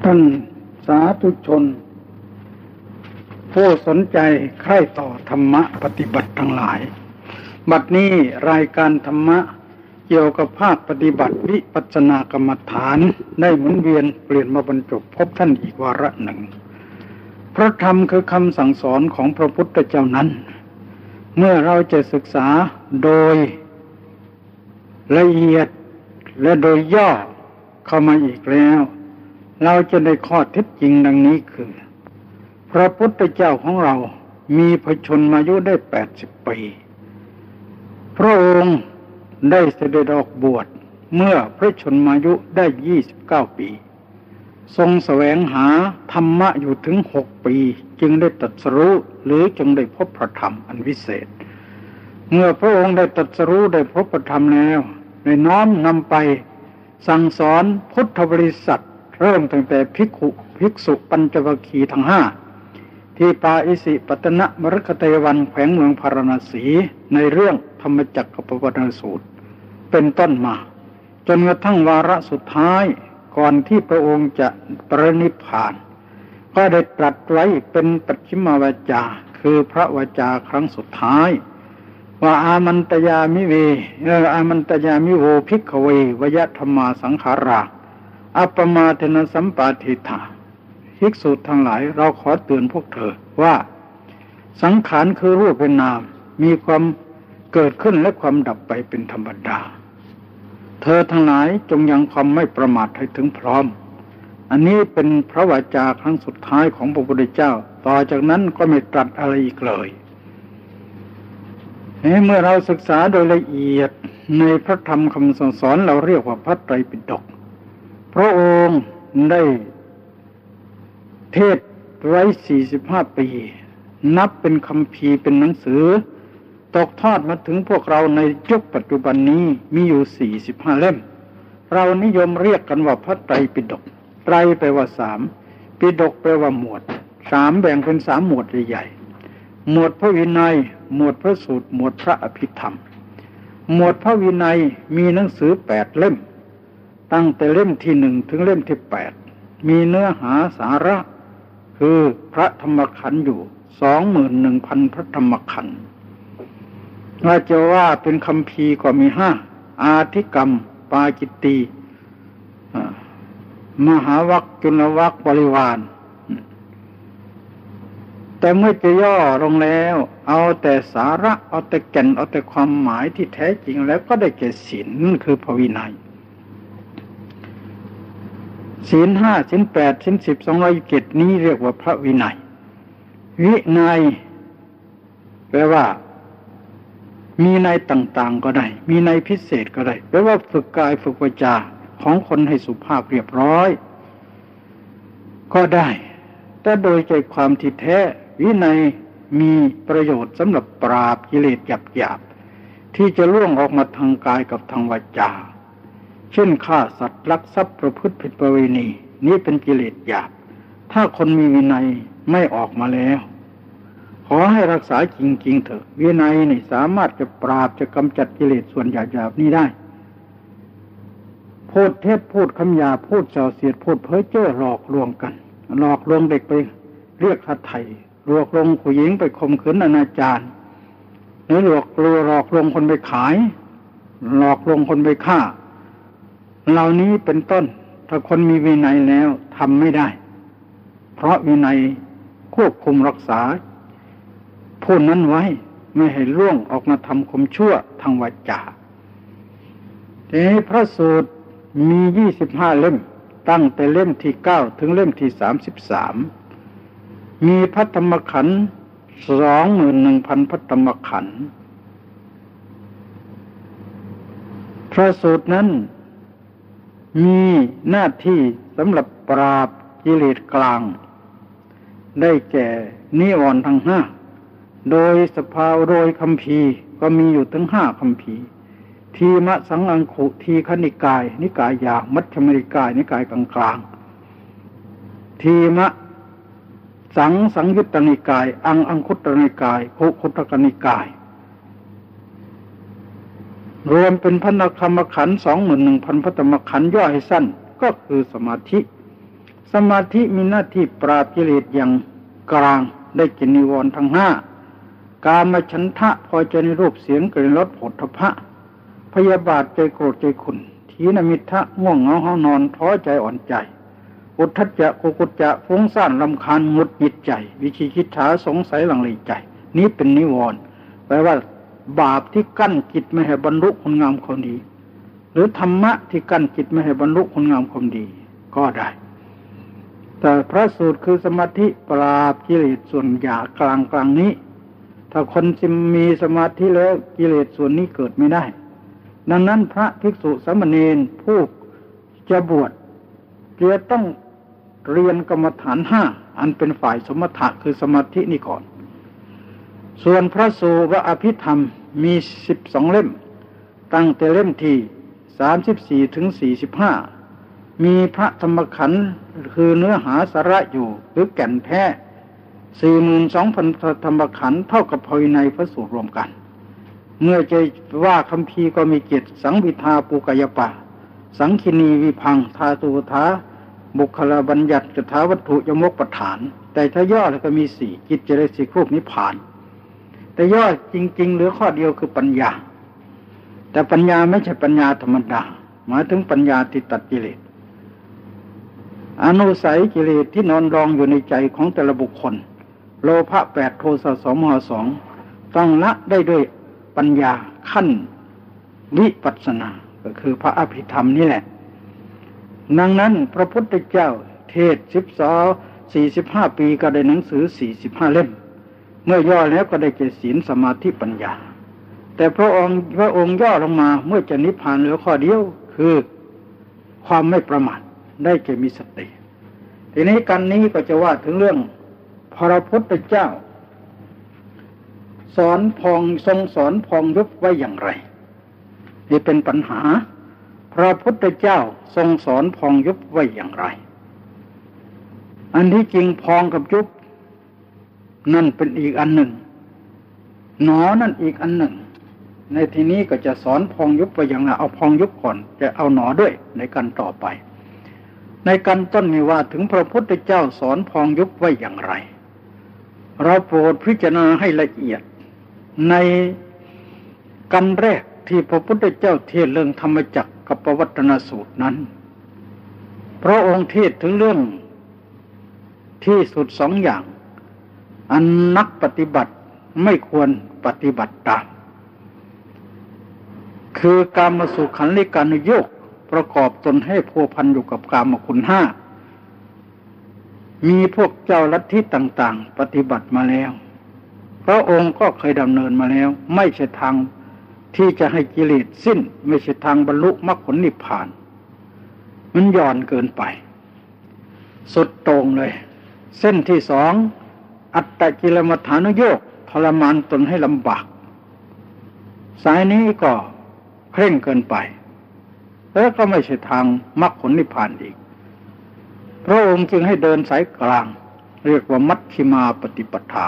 ท่านสาธุชน ผู้สนใจใคร่ต่อธรรมะปฏิบัติทั้งหลาย บัดนี้รายการธรรมะเกี่ยวกับภาคปฏิบัติวิปัสสนากรรมฐานได้หมุนเวียนเปลี่ยนมาบรรจบพบท่านอีกวาระหนึ่ง พระธรรมคือคำสั่งสอนของพระพุทธเจ้านั้น เมื่อเราจะศึกษาโดยละเอียดและโดยย่อเข้ามาอีกแล้ว เราจะได้ข้อเท็จจริงดังนี้คือ พระพุทธเจ้าของเรามีพระชนมายุได้แปดสิบปี พระองค์ได้เสด็จออกบวชเมื่อพระชนมายุได้ยี่สิบเก้าปี ทรงแสวงหาธรรมะอยู่ถึงหกปี จึงได้ตัดสรู้หรือจึงได้พบพระธรรมอันวิเศษ เมื่อพระองค์ได้ตัดสรู้ได้พบพระธรรมแล้วได้น้อมนำไปสั่งสอนพุทธบริษัท เริ่มตั้งแต่ภิกขุภิกษุปัญจวัคคีทั้งห้าที่ปาอิสิปตนะมรคเตวันแขวงเมืองพาราณสีในเรื่องธรรมจักรปวัตสูตร เป็นต้นมา จนกระทั่งวาระสุดท้ายก่อนที่พระองค์จะปรินิพาน ก็ได้ตรัสไว้เป็นปัจฉิมวาจา คือพระวจาครั้งสุดท้าย ว่าอามันตยามิเวเอออามันตยามิโวภิกขเววยธรรมาสังขารา อัปมาเทนสัมปาทิธาภิกษุทั้งหลายเราขอเตือนพวกเธอว่า สังขารคือรูปเป็นนาม มีความเกิดขึ้นและความดับไปเป็นธรรมดา เธอทั้งหลายจงยังความไม่ประมาทให้ถึงพร้อม อันนี้เป็นพระวจาครั้งสุดท้ายของพระพุทธเจ้า ต่อจากนั้นก็ไม่ตรัสอะไรอีกเลยเมื่อเราศึกษาโดยละเอียดในพระธรรมคำสอนเราเรียกว่าพระไตรปิฎก พระองค์ได้เทศไว้สี่สิบห้าปี นับเป็นคำพีเป็นหนังสือ ตกทอดมาถึงพวกเราในยุคปัจจุบันนี้มีอยู่สี่สิบห้าเล่ม เรานิยมเรียกกันว่าพระไตรปิฎกไตรแปลว่าสามปิฎกแปลว่าหมวดสามแบ่งเป็นสามหมวดใหญ่หมวดพระวินัย หมวดพระสูตร หมวดพระอภิธรรม หมวดพระวินัยมีหนังสือแปดเล่ม ตั้งแต่เล่มที่หนึ่งถึงเล่มที่แปดมีเนื้อหาสาระ คือพระธรรมขันธ์อยู่สองหมื่นหนึ่งพันพระธรรมขันธ์ว่าจะว่าเป็นคำพีก็มีห้าอาธิกรรม ปาจิตตีมหาวัคจุลวัคบริวาร แต่เมื่อจะย่อลงแล้ว เอาแต่สาระ เอาแต่แก่น เอาแต่ความหมายที่แท้จริงแล้วก็ได้แก่ศีลคือพวินัย ศีลห้าศีลแปดศีลสิบสองร้อยเกตนี้เรียกว่าพระวินัย วินัยแปลว่า มีในต่างๆก็ได้ มีในพิเศษก็ได้แปลว่าฝึกกายฝึกวาจาของคนให้สุภาพเรียบร้อย ก็ได้ แต่โดยใจความที่แท้ วินัยมีประโยชน์สำหรับปราบกิเลสหยาบๆที่จะล่วงออกมาทางกายกับทางวาจา เช่นฆ่าสัตว์ลักทรัพย์ประพฤติผิดประเวณี นี้เป็นกิเลสหยาบ ถ้าคนมีวินัยไม่ออกมาแล้ว ขอให้รักษาจริงๆเถอะวินัยนี่สามารถจะปราบจะกำจัดกิเลสส่วนหยาบๆนี้ได้พูดเท็จพูดคำหยาพูดเส่าเสียดพูดเพ้อเจ้อหลอกลวงกัน หลอกลวงเด็กไปเรียกค่าไถ่หลอกลวงผู้หญิงไปข่มขืนอนาจารหรือหลอกลวงหลอกลวงคนไปขาย หลอกลวงคนไปฆ่า เหล่านี้เป็นต้น ถ้าคนมีวินัยแล้วทำไม่ได้ เพราะวินัยควบคุมรักษาผู้นั้นไว้ไม่ให้ล่วงออกมาทำคมชั่วทางวาจาทีนี้พระสูตรมียี่สิบห้าเล่ม ตั้งแต่เล่มที่เก้าถึงเล่มที่สามสิบสามมีพระธรรมขันสองหมื่นหนึ่งพันพระธรรมขันพระสูตรนั้น มีหน้าที่สำหรับปราบกิเลสกลาง ได้แก่นิวรณ์ทั้งห้าโดยสภาวโดยคำพีก็มีอยู่ถึงห้าคำพีทีมะสังอังคุทีคณิกาย นิกายยามัชฌิมนิกาย นิกายกลางกลางทีมะสังสังยุตตนิกาย อังอังคุตนิกายโคคุตกนิกาย รวมเป็นพันธรรมขันสองหมื่นหนึ่งพันพระธรรมขันย่อให้สั้นก็คือสมาธิ สมาธิมีหน้าที่ปราบกิเลสอย่างกลางได้กินนิวรณ์ทั้งห้าการมาฉันทะพอใจในรูปเสียงกลิ่นรสผลทพะ พยาบาทใจโกรธใจขุนทีนมิทะง่วงเหงาห้องนอนท้อใจอ่อนใจอุทธจจะกุกุจจะฟุ้งซ่านลำคาญงดหงิดใจ วิชิคิดฉาสงสัยหลังเลใจ นี้เป็นนิวรณ์แปลว่า บาปที่กั้นจิตไม่ให้บรรลุคุณงามความดี หรือธรรมะที่กั้นจิตไม่ให้บรรลุคุณงามความดี ก็ได้ แต่พระสูตรคือสมาธิปราบกิเลสส่วนหยากลางกลางนี้ ถ้าคนจะมีสมาธิแล้วกิเลสส่วนนี้เกิดไม่ได้ ดังนั้นพระภิกษุสามเณรผู้จะบวชจะต้องเรียนกรรมฐานห้าอันเป็นฝ่ายสมถะคือสมาธินี่ก่อน ส่วนพระสูตรอภิธรรมมีสิบสองเล่ม ตั้งแต่เล่มที่สามสิบสี่ถึงสี่สิบห้ามีพระธรรมขันธ์คือเนื้อหาสาระอยู่หรือแก่นแท้สี่หมื่นสองพันธรรมขันธ์เท่ากับภายในพระสูตรรวมกัน เมื่อจะว่าคำพีก็มีเกียรติสังวิทาปุกยปะ สังคินีวิพังทาตุทาบุคลาบัญญัติจถาวัตถุยมกประฐาน แต่ถ้าย่อแล้วก็มีสี่กิจเจริญสิครูปนิพพาน แต่ย่อจริง ๆ เหลือข้อเดียวคือปัญญา แต่ปัญญาไม่ใช่ปัญญาธรรมดา หมายถึงปัญญาติตัดกิเลสอนุสัยกิเลสที่นอนรองอยู่ในใจของแต่ละบุคคล โลภะแปดโทสะสองมหสองต้องละได้ด้วยปัญญาขั้นวิปัสนา ก็คือพระอภิธรรมนี่แหละ ดังนั้นพระพุทธเจ้าเทศสิบสองสี่สิบห้าปีก็ได้หนังสือสี่สิบห้าเล่ม เมื่อย่อแล้วก็ได้เจศีลสมาธิปัญญา แต่พระองค์พระองค์ย่อลงมาเมื่อจะนิพพานเหลือข้อเดียวคือความไม่ประมาทได้แก่มีสติทีนี้กันนี้ก็จะว่าถึงเรื่องพระพุทธเจ้า สอนพองทรงสอนพองยุบไว้อย่างไรนี่เป็นปัญหา พระพุทธเจ้าทรงสอนพองยุบไว้อย่างไร อันที่จริงพองกับยุบ นั่นเป็นอีกอันหนึ่ง หนอนั่นอีกอันหนึ่ง ในที่นี้ก็จะสอนพองยุบไปอย่างไรเอาพองยุบก่อน จะเอาหนอด้วยในการต่อไป ในการต้นมีว่าถึงพระพุทธเจ้าสอนพองยุบไว้อย่างไร เราโปรดพิจารณาให้ละเอียด ในกันแรกที่พระพุทธเจ้าเทศเรื่องธรรมจักรกับปวัตนสูตรนั้น พระองค์เทศถึงเรื่องที่สุดสองอย่าง อันนักปฏิบัติไม่ควรปฏิบัติตาม คือการมาสู่ขันลิการโยกประกอบตนให้พัวพันอยู่กับกามคุณห้า มีพวกเจ้าลัทธิต่างๆ ปฏิบัติมาแล้ว พระองค์ก็เคยดำเนินมาแล้ว ไม่ใช่ทางที่จะให้กิเลสสิ้น ไม่ใช่ทางบรรลุมรรคผลนิพพาน มันย่อนเกินไป สุดตรงเลย เส้นที่สอง อัตตกิลมัฐานโยกทรมานตนให้ลำบาก สายนี้ก็เคร่งเกินไป แล้วก็ไม่ใช่ทางมรรคผลนิพพานอีก พระองค์จึงให้เดินสายกลาง เรียกว่ามัชชิมาปฏิปทา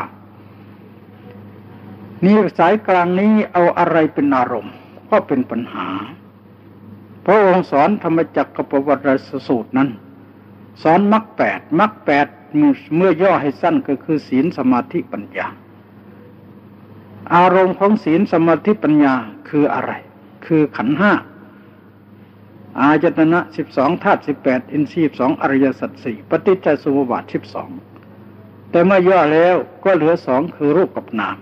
นี่สายกลางนี้เอาอะไรเป็นอารมณ์ ก็เป็นปัญหา พระองค์สอนธรรมจักรกปวัตรสูตรนั้น สอนมรรคแปดมรรคแปด เมื่อย่อให้สั้นก็คือศีลสมาธิปัญญา อารมณ์ของศีลสมาธิปัญญาคืออะไร คือขันห้าอาจตนะสิบสองธาตุสิบแปดอินทรีย์สองอริยสัจสี่ปฏิจจสมุปบาทสิบสองแต่เมื่อย่อแล้วก็เหลือสองคือรูปกับนาม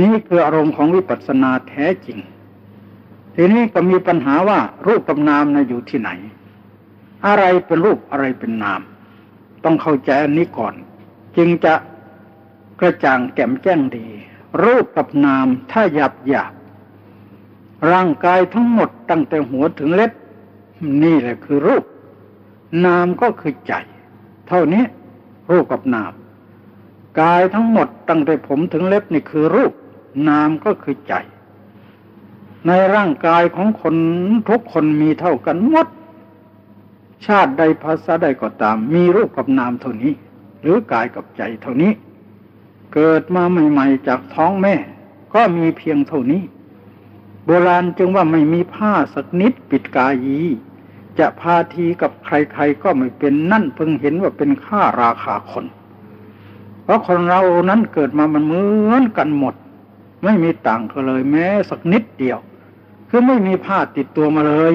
นี่คืออารมณ์ของวิปัสสนาแท้จริง ทีนี้ก็มีปัญหาว่ารูปกับนามนะอยู่ที่ไหน อะไรเป็นรูปอะไรเป็นนาม ต้องเข้าใจอันนี้ก่อน จึงจะกระจ่างแก่มแจ้งดี รูปกับนามถ้าหยาบหยาบร่างกายทั้งหมดตั้งแต่หัวถึงเล็บ นี่แหละคือรูป นามก็คือใจ เท่านี้รูปกับนาม กายทั้งหมดตั้งแต่ผมถึงเล็บนี่คือรูป นามก็คือใจ ในร่างกายของคนทุกคนมีเท่ากันหมด ชาติใดภาษาใดก็ตาม มีรูปกับนามเท่านี้ หรือกายกับใจเท่านี้ เกิดมาใหม่ ๆ จากท้องแม่ ก็มีเพียงเท่านี้ โบราณจึงว่าไม่มีผ้าสักนิดปิดกายี จะพาทีกับใครๆก็ไม่เป็นนั่นเพิ่งเห็นว่าเป็นค่าราคาคน เพราะคนเรานั้นเกิดมามันเหมือนกันหมด ไม่มีต่างกันเลยแม้สักนิดเดียว คือไม่มีผ้าติดตัวมาเลย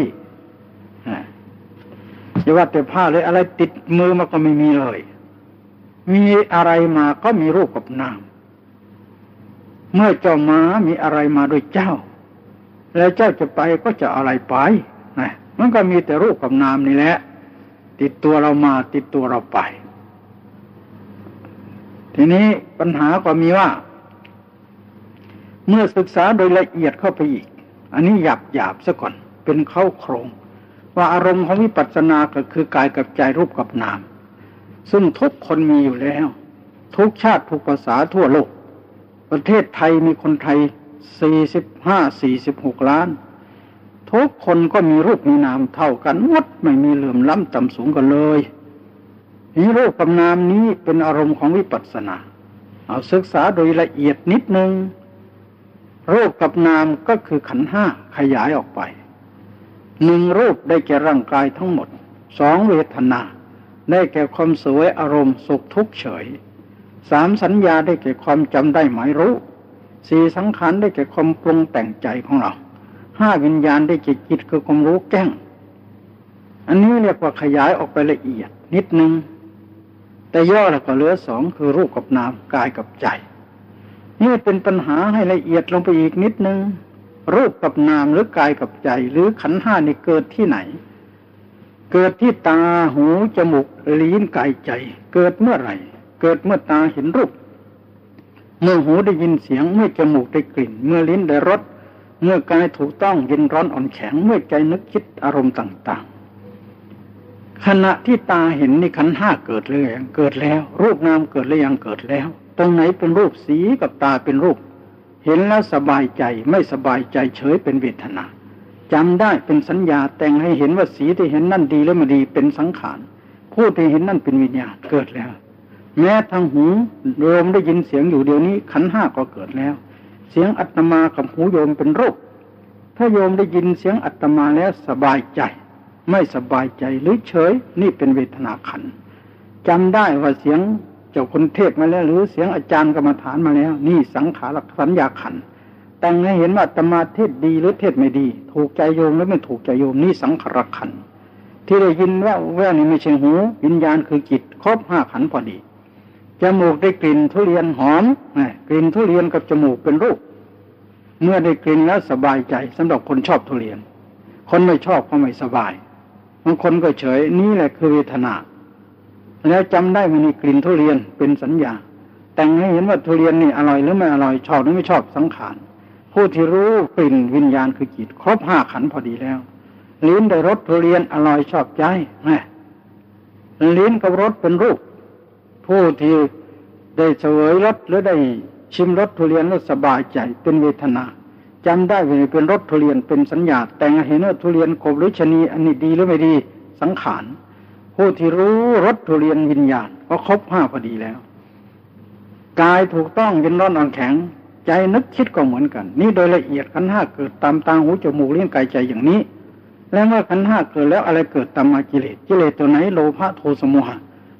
อย่าว่าแต่ผ้าเลยอะไรติดมือมันก็ไม่มีเลย มีอะไรมาก็มีรูปกับนาม เมื่อเจ้ามามีอะไรมาโดยเจ้า แล้วเจ้าจะไปก็จะอะไรไปนะมันก็มีแต่รูปกับนามนี่แหละ ติดตัวเรามาติดตัวเราไป ทีนี้ปัญหาก็มีว่า เมื่อศึกษาโดยละเอียดเข้าไปอีก อันนี้หยาบหยาบซะก่อน เป็นเข้าโครง ว่าอารมณ์ของวิปัสสนาก็คือกายกับใจรูปกับนาม ซึ่งทุกคนมีอยู่แล้ว ทุกชาติทุกภาษาทั่วโลก ประเทศไทยมีคนไทยสี่สิบห้าสี่สิบหกล้าน ทุกคนก็มีรูปมีนามเท่ากันหมดไม่มีเหลื่อมล้ำต่ำสูงกันเลยนี่รูปกับนามนี้เป็นอารมณ์ของวิปัสสนา เอาศึกษาโดยละเอียดนิดนึงรูปกับนามก็คือขันห้าขยายออกไป หนึ่งรูปได้แก่ร่างกายทั้งหมดสองเวทนา ได้แก่ความสวยอารมณ์สุขทุกข์เฉยสามสัญญาได้แก่ความจำได้หมายรู้สี่สังขารได้แก่ความปรุงแต่งใจของเราห้าวิญญาณได้จิตจิตคือความรู้แก้ง อันนี้เรียกว่าขยายออกไปละเอียด นิดนึง แต่ย่อแล้วก็เหลือสองคือรูปกับนามกายกับใจ นี่เป็นปัญหาให้ละเอียดลงไปอีกนิดนึง รูปกับนามหรือกายกับใจ หรือขันห้านี่เกิดที่ไหน เกิดที่ตาหูจมูกลิ้นกายใจ เกิดเมื่อไหร่ เกิดเมื่อตาเห็นรูป เมื่อหูได้ยินเสียงเมื่อจมูกได้กลิ่น เมื่อลิ้นได้รสเมื่อกายถูกต้องเย็นร้อนอ่อนแข็งเมื่อใจนึกคิดอารมณ์ต่างๆขณะที่ตาเห็นนี่ขันห้าเกิดเลยเกิดแล้ว รูปนามเกิดแล้วยังเกิดแล้ว ตรงไหนเป็นรูปสีกับตาเป็นรูป เห็นแล้วสบายใจไม่สบายใจเฉยเป็นเวทนาจำได้เป็นสัญญาแต่งให้เห็นว่าสีที่เห็นนั่นดีแล้วไม่ดีเป็นสังขารผู้ที่เห็นนั่นเป็นวิญญาณเกิดแล้ว แม้ทางหูโยมได้ยินเสียงอยู่เดี๋ยวนี้ ขันห้าก็เกิดแล้ว เสียงอัตมากับหูโยมเป็นรูปถ้าโยมได้ยินเสียงอัตมาแล้วสบายใจ ไม่สบายใจหรือเฉยนี่เป็นเวทนาขันจำได้ว่าเสียง เจ้าคนเทศมาแล้วหรือเสียงอาจารย์กรรมฐานมาแล้ว นี่สังขารสัญญาขันแต่งให้เห็นว่าตมาเทศดีหรือเทศไม่ดี ถูกใจโยมหรือไม่ถูกใจโยมนี่สังขารขันที่ได้ยินว่าแว่นี่ไม่ใช่หูวิญญาณคือจิตครบห้าขันพอดีจมูกได้กลิ่นทุเรียนหอมกลิ่นทุเรียนกับจมูกเป็นรูป เมื่อได้กลิ่นแล้วสบายใจสำหรับคนชอบทุเรียน คนไม่ชอบก็ไม่สบายบางคนก็เฉยนี่แหละคือเวทนา แล้วจำได้มันมีกลิ่นทุเรียนเป็นสัญญา แต่งให้เห็นว่าทุเรียนนี่อร่อยหรือไม่อร่อยชอบหรือไม่ชอบสังขารผู้ที่รู้กลิ่นวิญญาณคือจิตครบห้าขันพอดีแล้ว ลิ้นได้รสทุเรียนอร่อยชอบใจแม่ลิ้นกับรสเป็นรูป ผู้ที่ได้เสวยรสหรือได้ชิมรสทุเรียนแล้วสบายใจเป็นเวทนาจำได้ว่าเป็นรสทุเรียนเป็นสัญญา แต่งเห็นว่าทุเรียนขบหรือชนีอันนี้ดีหรือไม่ดีสังขาร ผู้ที่รู้รสทุเรียนวิญญาณก็ครบห้าพอดีแล้ว กายถูกต้องเย็นร้อนอ่อนแข็ง ใจนึกคิดก็เหมือนกัน นี่โดยละเอียดขันห้าเกิดตามตาหูจมูกเลี้ยงกายใจอย่างนี้ แล้วเมื่อขันห้าเกิดแล้วอะไรเกิดตามมากิเลสกิเลสตัวไหนโลภะโทสะโมหะ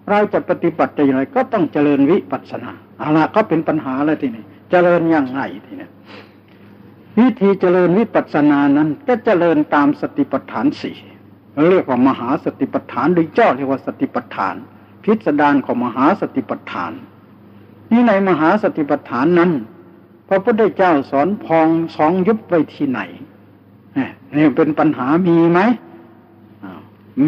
เราจะปฏิบัติอย่างไรก็ต้องเจริญวิปัสสนาอาละก็เป็นปัญหาแล้วทีนี้เจริญอย่างไรทีนี้วิธีเจริญวิปัสสนานั้นก็เจริญตามสติปัฏฐานสี่ เรียกว่ามหาสติปัฏฐานหรือเจ้าเรียกว่าสติปัฏฐาน พิสดารของมหาสติปัฏฐาน นี่ในมหาสติปัฏฐานนั้น พระพุทธเจ้าสอนพองสองยุบไว้ที่ไหนนี่เป็นปัญหามีไหม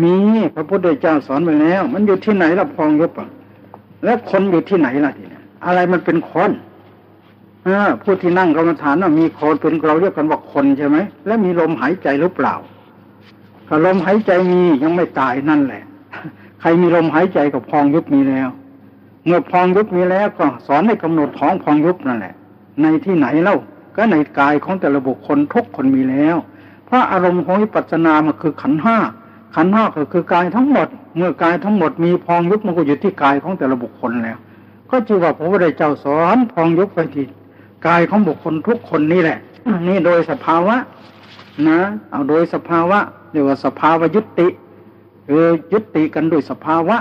มีพระพุทธเจ้าสอนไปแล้ว มันอยู่ที่ไหนล่ะพองยุบอะแล้วคนอยู่ที่ไหนล่ะทีนี้อะไรมันเป็นคนผู้ที่นั่งกรรมฐานว่ามีคนเป็นเราเรียกกันว่าคนใช่ไหม แล้วมีลมหายใจหรือเปล่า ถ้าลมหายใจมียังไม่ตายนั่นแหละ ใครมีลมหายใจกับพองยุบมีแล้ว เมื่อพองยุบมีแล้วก็สอนให้กำหนดท้องพองยุบนั่นแหละ ในที่ไหนเล่าก็ในกายของแต่ละบุคคลทุกคนมีแล้ว เพราะอารมณ์ของวิปัสสนามันคือขันห้าขันห้าก็คือกายทั้งหมด เมื่อกายทั้งหมดมีพองยุบมันก็อยู่ที่กายของแต่ละบุคคลแล้ว ก็จือว่าพระพุทธเจ้าสอนพองยุบไปที่กายของบุคคลทุกคนนี่แหละนี่โดยสภาวะ นะ เอาโดยสภาวะเรียกว่าสภาวะยุติเออยุติกันด้วยสภาวะ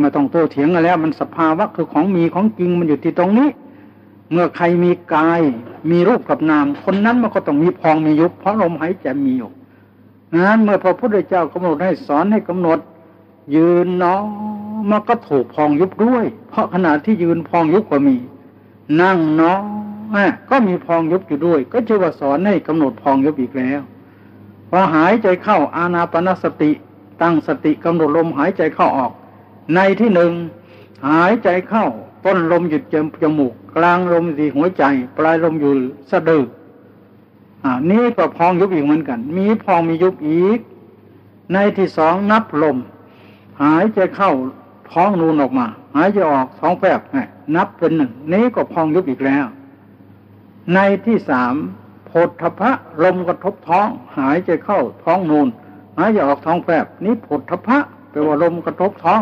ไม่ต้องโตเถียงกันแล้ว มันสภาวะคือของมีของจริงมันอยู่ที่ตรงนี้ เมื่อใครมีกาย มีรูปกับนาม คนนั้นมันก็ต้องมีพองมียุบเพราะลมหายใจมีอยู่นั้นเมื่อพระพุทธเจ้ากำหนดให้สอนให้กำหนด ยืนเนาะมันก็ถูกพองยุบด้วย เพราะขณะที่ยืนพองยุบก็มี นั่งเนาะ ก็มีพองยุบอยู่ด้วย ก็ชื่อว่าสอนให้กำหนดพองยุบอีกแล้วพอหายใจเข้าอานาปนสติ ตั้งสติกำหนดลมหายใจเข้าออก ในที่หนึ่งหายใจเข้าต้นลมหยุดจมูก กลางลมที่หัวใจ ปลายลมอยู่สะดืออ่านี่ก็พองยุบอีกเหมือนกัน มีพองมียุบอีก ในที่สองนับลม หายใจเข้าท้องนูนออกมา หายใจออกท้องแฟบนับเป็นหนึ่งนี้ก็พองยุบอีกแล้ว ในที่สามโพธพะลมกระทบท้อง หายใจเข้าท้องนูนหายใจออกท้องแฟบนี้โพธพะแปลว่าลมกระทบท้อง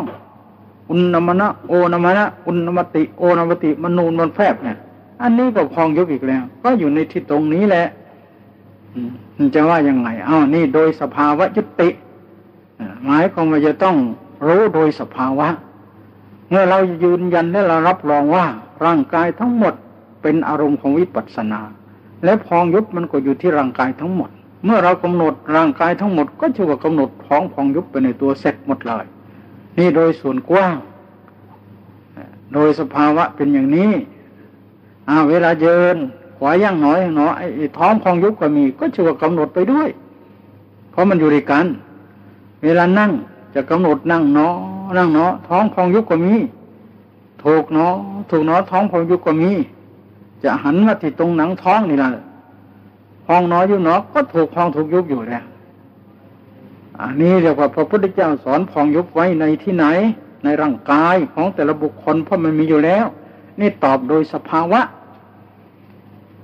อุณมนะโอนมนะอุณมติ โอนมติมนูนมันแฟบเนี่ยอันนี้ก็พองยุบอีกแล้ว ก็อยู่ในที่ตรงนี้แหละจะว่ายังไงอ้าวนี่โดยสภาวะยุติหมายความว่าจะต้องรู้โดยสภาวะ เมื่อเรายืนยันและเรารับรองว่า ร่างกายทั้งหมด เป็นอารมณ์ของวิปัสสนา และพองยุบมันก็อยู่ที่ร่างกายทั้งหมด เมื่อเรากำหนดร่างกายทั้งหมด ก็ชื่อว่ากำหนดพองพองยุบไปในตัวเสร็จหมดเลยนี่โดยส่วนกว้าง โดยสภาวะเป็นอย่างนี้อาเวลาเยินขวาย่างหนอยหนอไอ้ท้องพองยุบก็มี ก็ชื่อว่ากำหนดไปด้วย เพราะมันอยู่ด้วยกัน เวลานั่งจะกำหนดนั่งเนาะนั่งเนาะท้องพองยุบก็มีถูกเนาะถูกเนาะท้องพองยุบก็มี จะหันมาที่ตรงหนังท้องนี่แหละพองน้อยยุบเนาะก็ถูกพองถูกยุบอยู่แล้วอันนี้เรียกว่าพระพุทธเจ้าสอนพองยุบไว้ในที่ไหน ในร่างกายของแต่ละบุคคลเพราะมันมีอยู่แล้ว นี่ตอบโดยสภาวะ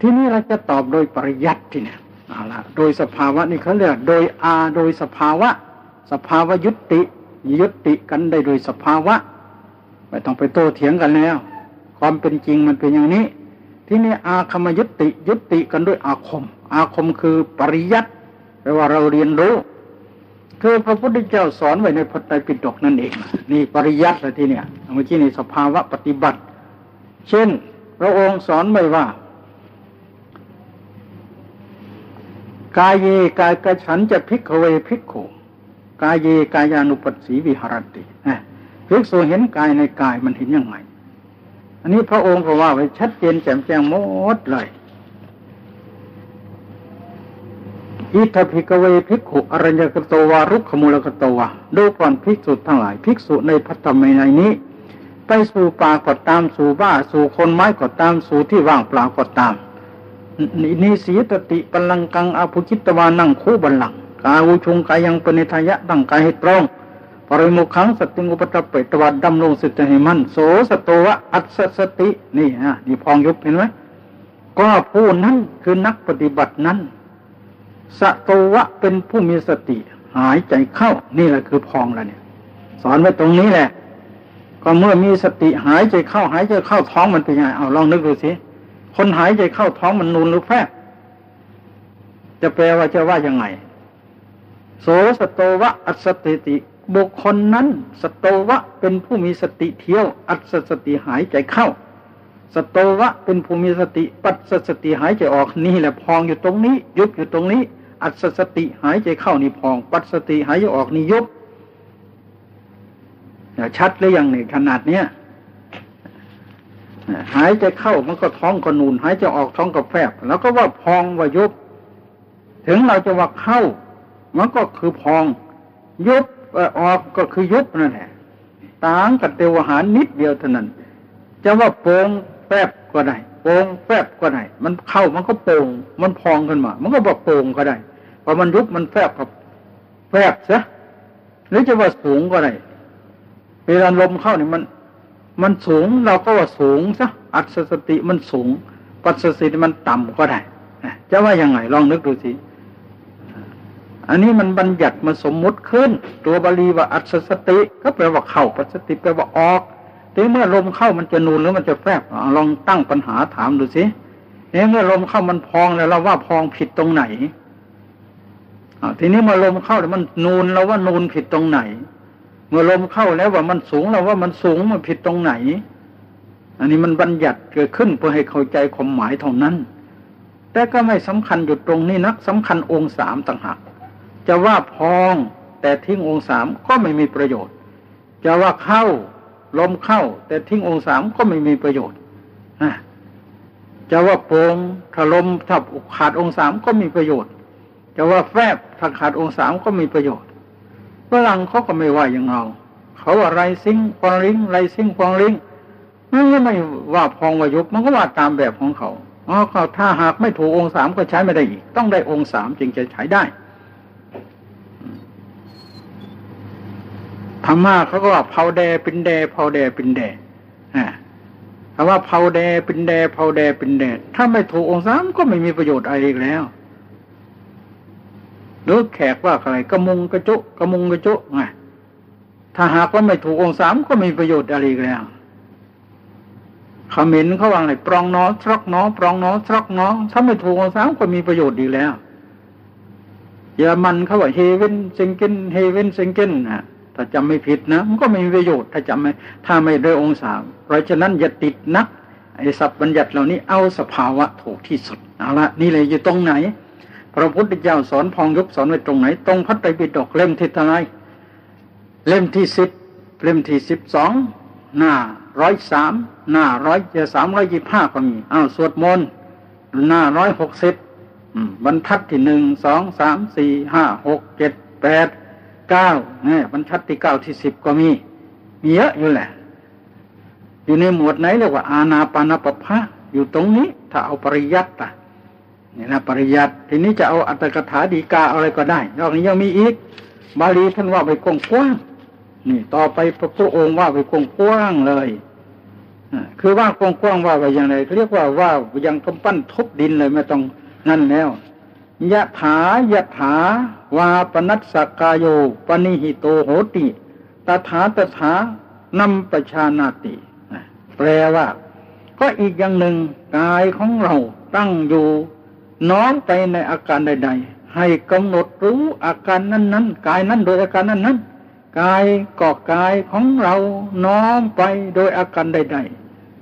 ที่นี่เราจะตอบโดยปริยัติที่เนี่ยเอาละโดยสภาวะนี่เขาเรียกโดยอาโดยสภาวะ สภาวะยุติ ยุติกันได้โดยสภาวะไม่ต้องไปโต้เถียงกันแล้ว ความเป็นจริงมันเป็นอย่างนี้ ที่นี่อาคมยุติยุติกันด้วยอาคม อาคมคือปริยัติแปลว่าเราเรียนรู้คือพระพุทธเจ้าสอนไว้ในพระไตรปิฎกนั่นเอง นี่ปริยัติอะไรที่เนี่ยเมื่อกี้ในสภาวะปฏิบัติ เช่น พระองค์สอนไว้ว่ากายเยกายกระฉันจะพิกเวพิกโขกายเยกายานุปัสสีวิหารติภิกษุเห็นกายในกายมันเห็นยังไง อันนี้พระองค์ก็ว่าไว้ชัดเจนแจ่มแจ้งหมดเลยอิทธิกเวภิกขุอรัญญกตวารุขมูลกตวาดูก่อนภิกษุทั้งหลายภิกษุในพัฒธรรมในนี้ ไปสู่ป่าก็ตามสู่บ้าสู่คนไม้ก็ตามสู่ที่ว่างเปล่าก็ตามนี่สีตติปัลังกังอภุจิตวานั่งคู่บัลลังกาวุชงกายังปณิทายะตั้งกายให้ตรง ปริมุขังสติงุปตะเปตวัดดำลงสติให้มันโสสตวะอัศสตินี่ฮะนี่พองยุบเห็นไหมก็ผู้นั้นคือนักปฏิบัตินั้นสตวะเป็นผู้มีสติ หายใจเข้า นี่แหละคือพองแล้วเนี่ย สอนไว้ตรงนี้แหละ ก็เมื่อมีสติหายใจเข้า หายใจเข้าท้องมันเป็นยังไงเอาลองนึกดูสิคนหายใจเข้าท้องมันนูนหรือแฟบจะแปลว่าจะว่ายังไงโสสโตวะอัสติติ บุคคลนั้น สตวะเป็นผู้มีสติเที่ยว อัศสติหายใจเข้า สตวะเป็นผู้มีสติปัสสติหายใจออกนี่แหละพองอยู่ตรงนี้ ยุบอยู่ตรงนี้ อัศสติหายใจเข้านี่พอง ปัสสติหายใจออกนี่ยุบชัดหรือยังเนี่ยขนาดเนี้ยหายใจเข้ามันก็ท้องกระนูนหายใจออกท้องกระแฟบแล้วก็ว่าพองว่ายุบ ถึงเราจะว่าเข้า มันก็คือพอง ยุบ ออกก็คือยุบนั่นแหละต่างกับเตวหารนิดเดียวเท่านั้น จะว่าโป่งแฟบก็ได้โป่งแฟบก็ได้ มันเข้ามันก็โป่งมันพองขึ้นมา มันก็บอกโป่งก็ได้พอมันยุบมันแฟบกับแฟบซะหรือจะว่าสูงก็ได้เวลาลมเข้าเนี่ยมัน มันสูงเราก็ว่าสูงซะอัศสติมันสูง ปัสสติมันต่ำก็ได้จะว่ายังไงลองนึกดูสิ อันนี้มันบัญญัติมาสมมุติขึ้น ตัวบาลีว่าอัศสติ ก็แปลว่าเข้าปัสติแปลว่าออกทีเมื่อลมเข้ามันจะนูนหรือมันจะแฟบลองตั้งปัญหาถามดูสิเมื่อลมเข้ามันพองแล้วเราว่าพองผิดตรงไหนทีนี้มาลมเข้าแล้วมันนูนเราว่านูนผิดตรงไหน เมื่อลมเข้าแล้วว่ามันสูงเราว่ามันสูงมันผิดตรงไหน อันนี้มันบัญญัติเกิดขึ้นเพื่อให้เข้าใจความหมายเท่านั้น แต่ก็ไม่สำคัญอยู่ตรงนี้นักสำคัญองค์สามต่างหาก จะว่าพองแต่ทิ้งองค์สามก็ไม่มีประโยชน์ จะว่าเข้าลมเข้า แต่ทิ้งองค์สามก็ไม่มีประโยชน์จะว่าโปงถ้าลมถ้าขาดองค์สามก็มีประโยชน์ จะว่าแฟบถ้าขาดองค์สามก็มีประโยชน์ฝรั่งเขาก็ไม่ว่าอย่างเราเขาว่าไรซิงควางลิงไรซิงควางลิงมันก็ไม่ว่าพองวายุบมันก็ว่าตามแบบของเขาอ๋อเขาถ้าหากไม่ถูกองค์สามก็ใช้ไม่ได้อีก ต้องได้องค์สามจึงจะใช้ได้ ธรรมะเขาก็ว่าเผาแดเป็นแดเผาแดเป็นแดคำว่าเผาแดเป็นแดเผาแดเป็นแดถ้าไม่ถูกองค์สามก็ไม่มีประโยชน์อะไรอีกแล้วหรือแขกว่าอะไรกระมุงกระจุกระมุงกระจุไงถ้าหากว่าไม่ถูกองค์สามก็มีประโยชน์อะไรอีกแล้วขมิ้นเขาว่าอะไรปรองน้อสรอกน้อปรองน้อสรอกน้อถ้าไม่ถูกองค์สามก็มีประโยชน์ดีแล้วเยอรมันเขาว่าเฮเวนเซงเกนเฮเวนเซงเกนนะ ถ้าจำไม่ผิดนะ มันก็ไม่มีประโยชน์ ถ้าจำไม่ถ้าไม่ด้วยองศาเพราะฉะนั้นอย่าติดนักไอ้สัพบัญญัติเหล่านี้เอาสภาวะถูกที่สุดเอาละนี่เลยอยู่ตรงไหน พระพุทธเจ้าสอนพองยุบสอนไว้ตรงไหน ตรงพัตไตรปิฎกเล่มที่เท่าไรเล่มที่สิบเล่มที่สิบสองหน้าร้อยสามหน้าร้อยจะสามร้อยยี่ห้าก็มีอ้าวสวดมนต์หน้าร้อยหกสิบบรรทัดที่หนึ่งสองสามสี่ห้าหกเจ็ดแปด เก้าเนี่ยบรรทัดที่เก้าที่สิบก็มี มีเยอะอยู่แหละ อยู่ในหมวดไหนเรียกว่า อาณาปานปภะอยู่ตรงนี้ ถ้าเอาปริยัติอะนี่นะปริยัติทีนี้จะเอาอัตถกถาดีกาอะไรก็ได้ นอกนี้ยังมีอีก บาลีท่านว่าไปกว้างนี่ ต่อไปพระพุทธองค์ว่าไปกว้างเลยคือว่ากว้างว่าไปอย่างไรเรียกว่าว่ายังกำปั้นทุบดินเลยไม่ต้องนั่นแล้วยะถายะถา วาปนัสสกายโยปนิหิโตโหติตถาตถานำประชานาติแปลว่า ก็อีกอย่างหนึ่งกายของเราตั้งอยู่น้อมไปในอาการใด ๆ ให้กำหนดรู้อาการนั้นๆ กายนั้นโดยอาการนั้นๆ กายก็กายของเราน้อมไปโดยอาการใด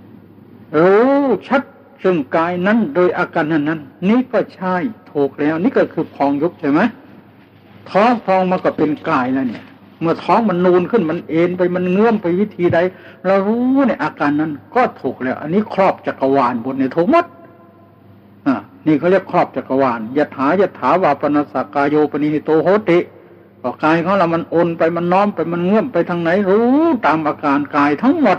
ๆ รู้ชัดซึ่งกายนั้นโดยอาการนั้นนั้นนี่ก็ใช่ถูกแล้ว นี่ก็คือพองยุบใช่ไหม ท้องพองมันก็เป็นกายแล้วเนี่ย เมื่อท้องมันนูนขึ้นมันเอ็นไปมันเงื่อมไปวิธีใดเรารู้ในอาการนั้นก็ถูกแล้ว อันนี้ครอบจักรวาลบนในถูกมัดอ่านี่เขาเรียกครอบจักรวาลยถายถาวาปนสกายโยปนิหิโตโหติก็กายของเรามันโอนไปมันน้อมไปมันเงื่อมไปทางไหน รู้ตามอาการกายทั้งหมด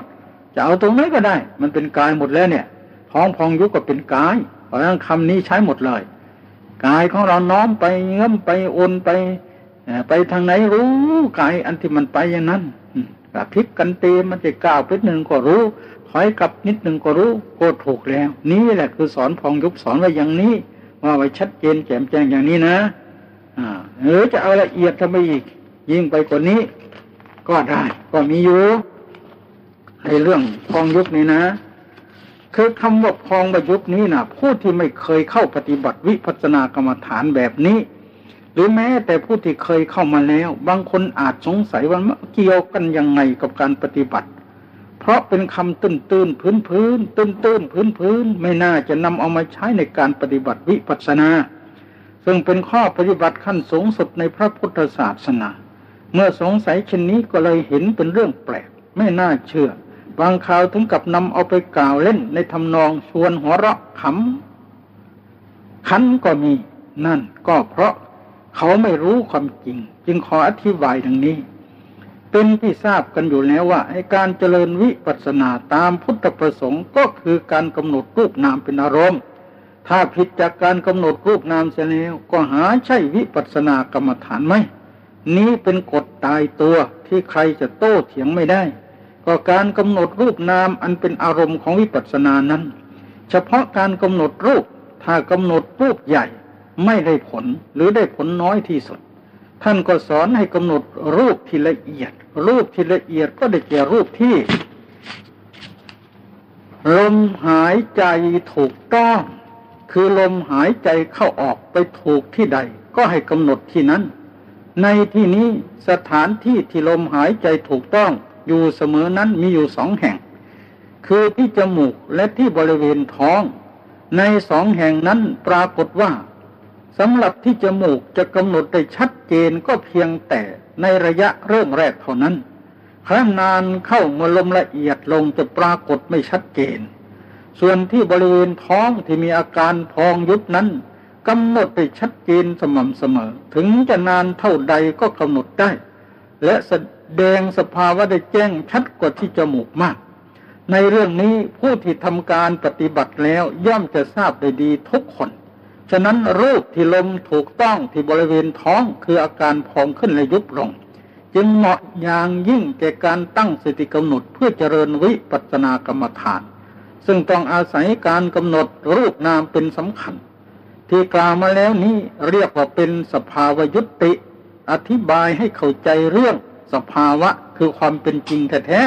จะเอาตรงไหนก็ได้ มันเป็นกายหมดแล้วเนี่ยท้องพองยุบก็เป็นกายเพราะฉะนั้นคำนี้ใช้หมดเลย กายของเราน้อมไปเงื่อมไปโอนไปไปทางไหนรู้กายอันที่มันไปอย่างนั้นกับพลิกกันเตมันจะก้าวไปหนึ่งก็รู้ถอยกลับนิดหนึ่งก็รู้ก็ถูกแล้ว นี่แหละคือสอนพองยุบสอนไว้อย่างนี้ ว่าไว้ชัดเจนแจ่มแจ้งอย่างนี้นะหรือจะเอาละเอียดทำไมอีก ยิ่งไปกว่านี้ ก็ได้ ก็มีอยู่ในเรื่องพองยุบนี่นะ คือคำว่าพองประยุกต์นี้นะผู้ที่ไม่เคยเข้าปฏิบัติวิปัสสนากรรมฐานแบบนี้ หรือแม้แต่ผู้ที่เคยเข้ามาแล้ว บางคนอาจสงสัยว่าเกี่ยวกันยังไงกับการปฏิบัติ เพราะเป็นคำตื้นตื้นพื้นพื้นตื้นตื้นพื้นพื้นไม่น่าจะนำเอามาใช้ในการปฏิบัติวิปัสสนา ซึ่งเป็นข้อปฏิบัติขั้นสูงสุดในพระพุทธศาสนา เมื่อสงสัยเช่นนี้ก็เลยเห็นเป็นเรื่องแปลกไม่น่าเชื่อ บางข่าวถึงกับนำเอาไปกล่าวเล่นในทำนองชวนหัวเราะขำขันก็มี นั่นก็เพราะเขาไม่รู้ความจริง จึงขออธิบายดังนี้ เป็นที่ทราบกันอยู่แล้วว่าการเจริญวิปัสสนาตามพุทธประสงค์ก็คือการกำหนดรูปนามเป็นอารมณ์ ถ้าผิดจากการกำหนดรูปนามเสียแล้วก็หาใช่วิปัสสนากรรมฐานไหมนี้เป็นกฎตายตัวที่ใครจะโต้เถียงไม่ได้ ก็การกำหนดรูปนามอันเป็นอารมณ์ของวิปัสสนานั้น เฉพาะการกำหนดรูปถ้ากำหนดรูปใหญ่ไม่ได้ผลหรือได้ผลน้อยที่สุด ท่านก็สอนให้กำหนดรูปที่ละเอียด รูปที่ละเอียดก็ได้แก่รูปที่ลมหายใจถูกต้อง คือลมหายใจเข้าออกไปถูกที่ใด ก็ให้กำหนดที่นั้น ในที่นี้สถานที่ที่ลมหายใจถูกต้อง อยู่เสมอนั้นมีอยู่สองแห่ง คือที่จมูกและที่บริเวณท้อง ในสองแห่งนั้นปรากฏว่าสำหรับที่จมูกจะกำหนดได้ชัดเจนก็เพียงแต่ในระยะเริ่มแรกเท่านั้น ครั้นนานเข้าเมื่อลมละเอียดลงจะปรากฏไม่ชัดเจน ส่วนที่บริเวณท้องที่มีอาการพองยุบนั้นกำหนดได้ชัดเจนสม่ำเสมอ ถึงจะนานเท่าใดก็กำหนดได้ และ แดงสภาวะได้แจ้งชัดกว่าที่จมูกมาก ในเรื่องนี้ผู้ที่ทำการปฏิบัติแล้วย่อมจะทราบได้ดีทุกคน ฉะนั้นรูปที่ลมถูกต้องที่บริเวณท้องคืออาการพองขึ้นและยุบลง จึงเหมาะอย่างยิ่งแก่การตั้งสติกำหนดเพื่อเจริญวิปัสสนากรรมฐาน ซึ่งต้องอาศัยการกำหนดรูปนามเป็นสำคัญ ที่กล่าวมาแล้วนี้เรียกว่าเป็นสภาวยุติ อธิบายให้เข้าใจเรื่อง สภาวะคือความเป็นจริงแท้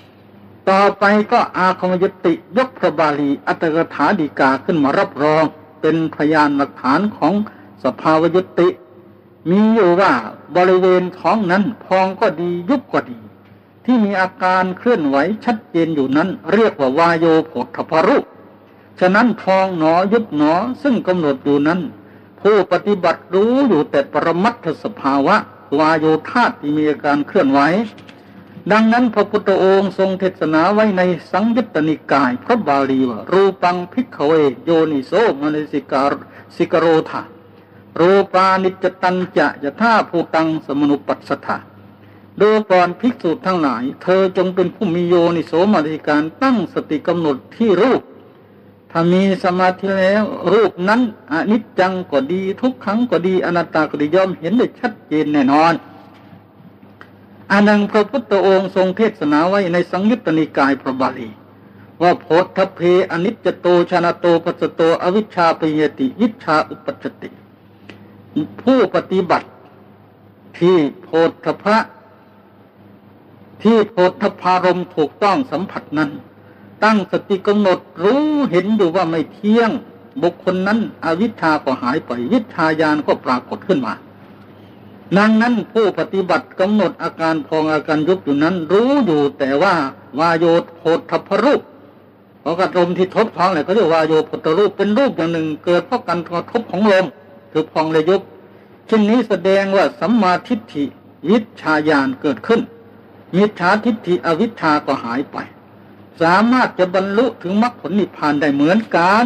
ๆต่อไปก็อาคมยติยกพระบาลีอัตถกถาดีกาขึ้นมารับรอง เป็นพยานหลักฐานของสภาวยติ มีอยู่ว่าบริเวณท้องนั้นพองก็ดียุบก็ดี ที่มีอาการเคลื่อนไหวชัดเจนอยู่นั้น เรียกว่าวายโยโผฏฐรุฉะนั้นพองหนอยุบหนอซึ่งกำหนดอยู่นั้น ผู้ปฏิบัติรู้อยู่แต่ปรมัตถสภาวะ วายโยธาที่มีอาการเคลื่อนไหว ดังนั้นพระพุทธองค์ทรงเทศนาไว้ในสังยุตตนิกาย พระบาลีว่า รูปังพิกเว โยนิโสมนสิการสิกโรธารูปานิจตันจะยะท่าภูตังสมนุปัสสถาดูก่อนภิกษุทั้งหลาย เธอจงเป็นผู้มีโยนิโสมนสิการตั้งสติกำหนดที่รูป ถ้ามีสมาธิแล้ว รูปนั้นอนิจจังก็ดี ทุกครั้งก็ดีอนัตตาก็ดีย่อมเห็นได้ชัดเจนแน่นอนอันนังพระพุทธองค์ทรงเทศนาไว้ในสังยุตตนิกายพระบาลีว่าโพธเพอนิจจโตชนะโตปัสโต อวิชชาปยติยิชาอุปจติ ผู้ปฏิบัติ ที่โพธพะที่โพธพารมถูกต้องสัมผัสนั้น ตั้งสติกำหนดรู้เห็นอยู่ว่าไม่เที่ยง บุคคลนั้นอวิชชาก็หายไปวิชายานก็ปรากฏขึ้นมาดังนั้นผู้ปฏิบัติกำหนดอาการพองอาการยุบอยู่นั้น รู้อยู่แต่ว่าวาโยโพธพรูปเพราะกระลมที่ทบท้องเลยเขาเรียกวาโยโพธรูปเป็นรูปอย่างหนึ่ง เกิดเพราะการกระทบของลมคือพองเลยยุบเช่นนี้แสดงว่าสัมมาทิฏฐิวิชายานเกิดขึ้นมิจฉาทิฏฐิอวิชชาก็หายไป สามารถจะบรรลุถึงมรรคผลนิพพานได้เหมือนกัน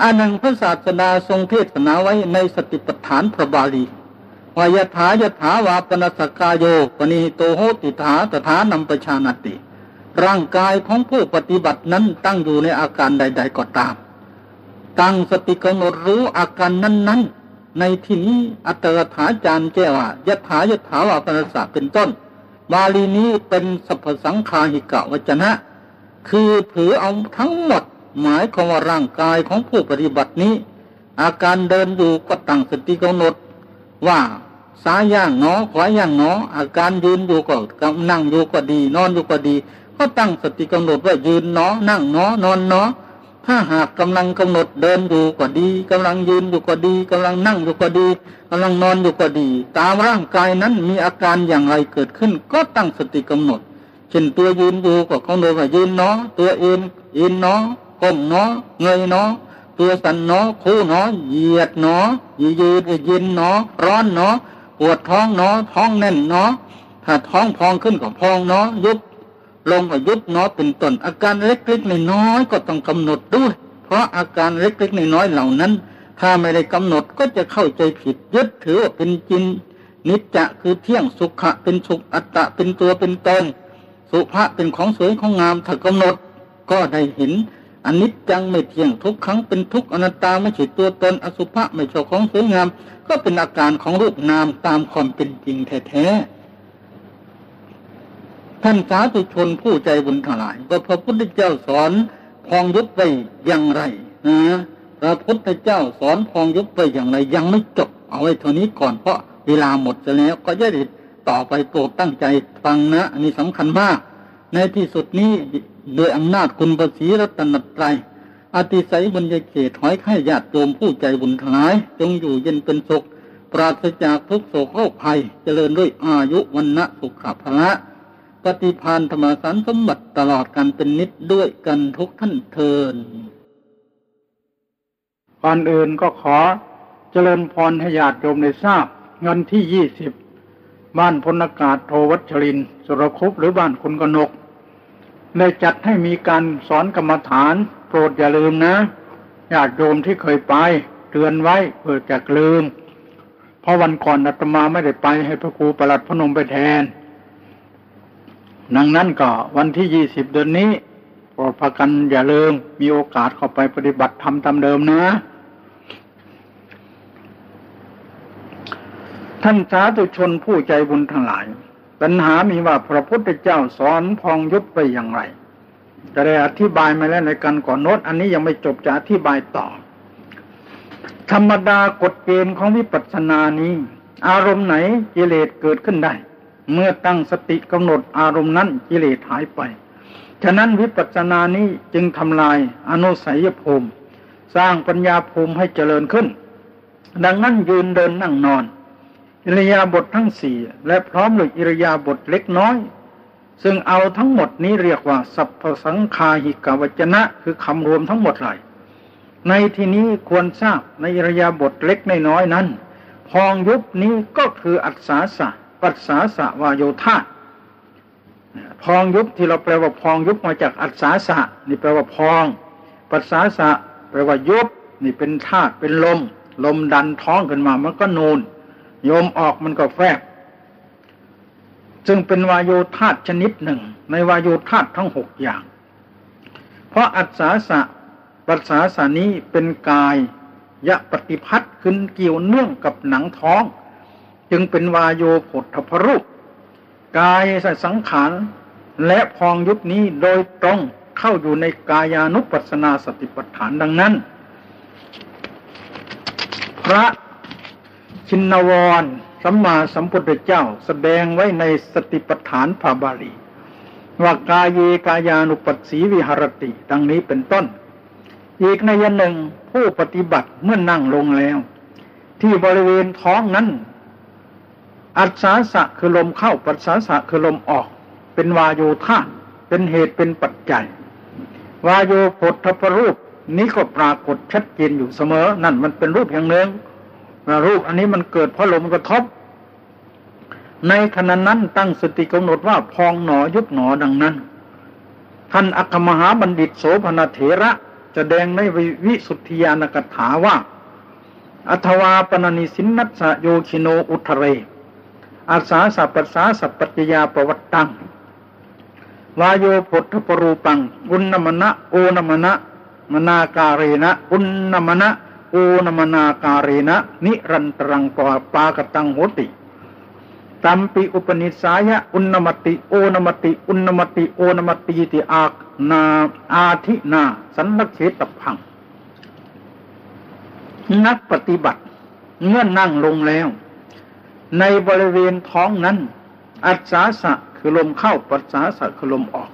อันหนึ่งพระศาสดาทรงเทศนาไว้ในสติปัฏฐานพระบาลีวายถายถาวาปนสกายโยปณีโตโหติถาตถานำประชานติ ร่างกายของผู้ปฏิบัตินั้นตั้งอยู่ในอาการใด ๆ ก็ตาม ตั้งสติกำหนดรู้อาการนั้น ๆ ในที่นี้อัตถถาจารย์แจ้ว่ายถายถาวาปนสเป็นต้น บาลีนี้เป็นสัพสังคาหิกะวจนะ คือถือเอาทั้งหมด หมายความว่าร่างกายของผู้ปฏิบัตินี้ อาการเดินอยู่ก็ตั้งสติกำหนด ว่าซ้ายย่างเนอขวาย่างเนออาการยืนอยู่ก็กำนั่งอยู่ก็ดี นอนอยู่ก็ดี ก็ตั้งสติกำหนดว่ายืนเนอนั่งเนอนอนเนอถ้าหากกำลังกำหนดเดินอยู่ก็ดีกำลังยืนอยู่ก็ดีกำลังนั่งอยู่ก็ดีกำลังนอนอยู่ก็ดี ตามร่างกายนั้นมีอาการอย่างไรเกิดขึ้น ก็ตั้งสติกำหนด ช่นตัวยืนอยู่ก็เขาเลยว่ายืนเนาะตัวเอ็นเอ็นเนาะก้มเนาะเงยเนาะตัวสั่นเนาะคู่เนาะเหยียดเนาะยืดยืดเย็นเนาะร้อนเนาะปวดท้องเนาะท้องแน่นเนาะถ้าท้องพองขึ้นก็พองเนาะยุบลงก็ยุบเนาะเป็นต้นอาการเล็กๆน้อยๆก็ต้องกำหนดด้วย เพราะอาการเล็กๆน้อยๆเหล่านั้น ถ้าไม่ได้กำหนดก็จะเข้าใจผิดยึดถือว่าเป็นจินนิจจะคือเที่ยงสุขะเป็นสุขอัตตะเป็นตัวเป็นตน สุภาพเป็นของสวยของงามถ้ากำหนด ก็ได้เห็นอันนิจจังไม่เที่ยงทุกครั้งเป็นทุกอนัตตาไม่ใช่ตัวตนอสุภะไม่ใช่ของสวยงาม ก็เป็นอาการของรูปนามตามความเป็นจริงแท้ๆท่านสาธุชนผู้ใจบุญทั้งหลายว่าพระพุทธเจ้าสอนพองยุบไปอย่างไรนะพระพุทธเจ้าสอนพองยุบไปอย่างไร ยังไม่จบเอาไว้เท่านี้ก่อนเพราะเวลาหมดจะแล้วก็จะได้ ต่อไปโปรดตั้งใจฟังนะอันนี้สำคัญมาก ในที่สุดนี้โดยอำนาจคุณประสีรัตนตรัยอติสัยบุญญเขตหอยไข่ญาติโยมผู้ใจบุญทลาย จงอยู่เย็นเป็นสุข ปราศจากทุกโศกโรคภัย เจริญด้วยอายุวันนะสุขภละ ปฏิพานธรรมสารสมบัติตลอดกันเป็นนิดด้วยกันทุกท่านเทินก่อนอื่นก็ขอเจริญพรให้ญาติโยมได้ทราบ เงินที่ยี่สิบ บ้านพลอากาศโทวัชริน สุรคุปหรือบ้านคุณกนกได้จัดให้มีการสอนกรรมฐานโปรดอย่าลืมนะญาติโยมที่เคยไปเตือนไว้เพื่อจะลืม เพราะวันก่อนอาตมาไม่ได้ไปให้พระครูประหลัดพนมไปแทน ดังนั้นก็วันที่ยี่สิบเดือนนี้โปรดพากันอย่าลืมมีโอกาสเข้าไปปฏิบัติธรรมตามเดิมนะ ท่านสาธุชนผู้ใจบุญทั้งหลาย ปัญหามีว่าพระพุทธเจ้าสอนพองยุบไปอย่างไรจะได้อธิบายมาแล้วในการก่อนโน้ตอันนี้ยังไม่จบจะอธิบายต่อ ธรรมดากฎเกณฑ์ของวิปัสสนานี้ อารมณ์ไหนกิเลสเกิดขึ้นได้ เมื่อตั้งสติกำหนดอารมณ์นั้นกิเลสหายไป ฉะนั้นวิปัสสนานี้จึงทำลายอนุสัยภูมิ สร้างปัญญาภูมิให้เจริญขึ้น ดังนั้นยืนเดินนั่งนอน อิริยาบถททั้งสี่และพร้อมด้วยอิริยาบถเล็กน้อย ซึ่งเอาทั้งหมดนี้เรียกว่า สัพพสังคาหิกาวจนะ คือคำรวมทั้งหมดเลยในที่นี้ควรทราบในอิริยาบถเล็กน้อยนั้น พองยุบนี้ก็คืออัศาสะปัสสาสะวายโยธาพองยุบที่เราแปลว่าพองยุบมาจากอัศาสะนี่แปลว่าพองปัสสาสะแปลว่ายุบนี่เป็นธาตุเป็นลม ลมดันท้องขึ้นมามันก็นูน โยมออกมันก็แฟบจึงเป็นวายโยธาตชนิดหนึ่ง ในวายโยธาตทั้งหกอย่าง เพราะอัศาสะปัสสาสานี้เป็นกายยะปฏิพัทธ์ขึ้นเกี่ยวเนื่องกับหนังท้อง จึงเป็นวายโยผลทพรุกายสังขารและพองยุบนี้โดยตรงเข้าอยู่ในกายานุปัสนาสติปัฏฐานดังนั้น พระ ชินวรสัมมาสัมพุทธเจ้าแสดงไว้ในสติปัฏฐานภาบาลีว่ากายเยกายานุปัสสีวิหรติ ดังนี้เป็นต้น อีกในยันหนึ่งผู้ปฏิบัติเมื่อนั่งลงแล้ว ที่บริเวณท้องนั้น อัศาสะคือลมเข้าปัสสาสะคือลมออก เป็นวาโยธาเป็นเหตุเป็นปัจจัย วาโยผลทพรูปนี้ก็ปรากฏชัดเจนอยู่เสมอ นั่นมันเป็นรูปอย่างหนึ่ง รูปอันนี้มันเกิดเพราะลมกระทบ ในขณะนั้นตั้งสติกำหนดว่าพองหนอยุบหนอดังนั้น ท่านอัคมหาบัณฑิตโสพนเถระจะแดงในวิสุทธิยานกถาว่า อัทวาปนนิสินนัสโยชิโนอุทเร อาสาสัพปสาสัพปัจยาปวัตตัง วายโยพุทธปรูปัง อุณนมณะโอนมณะมนาการเรนะ อุณนมณะ โอนมนาการเนะนิรันตรังปาปากตังโหติตัมปิอุปนิสัยอุณมติโอนมติ อุณมติโอนมติติอากนาอาทินา สันนักเฉตพัง นักปฏิบัติเมื่อนั่งลงแล้ว ในบริเวณท้องนั้น อัศาสะคือลมเข้าปัสสาสะคือลมออก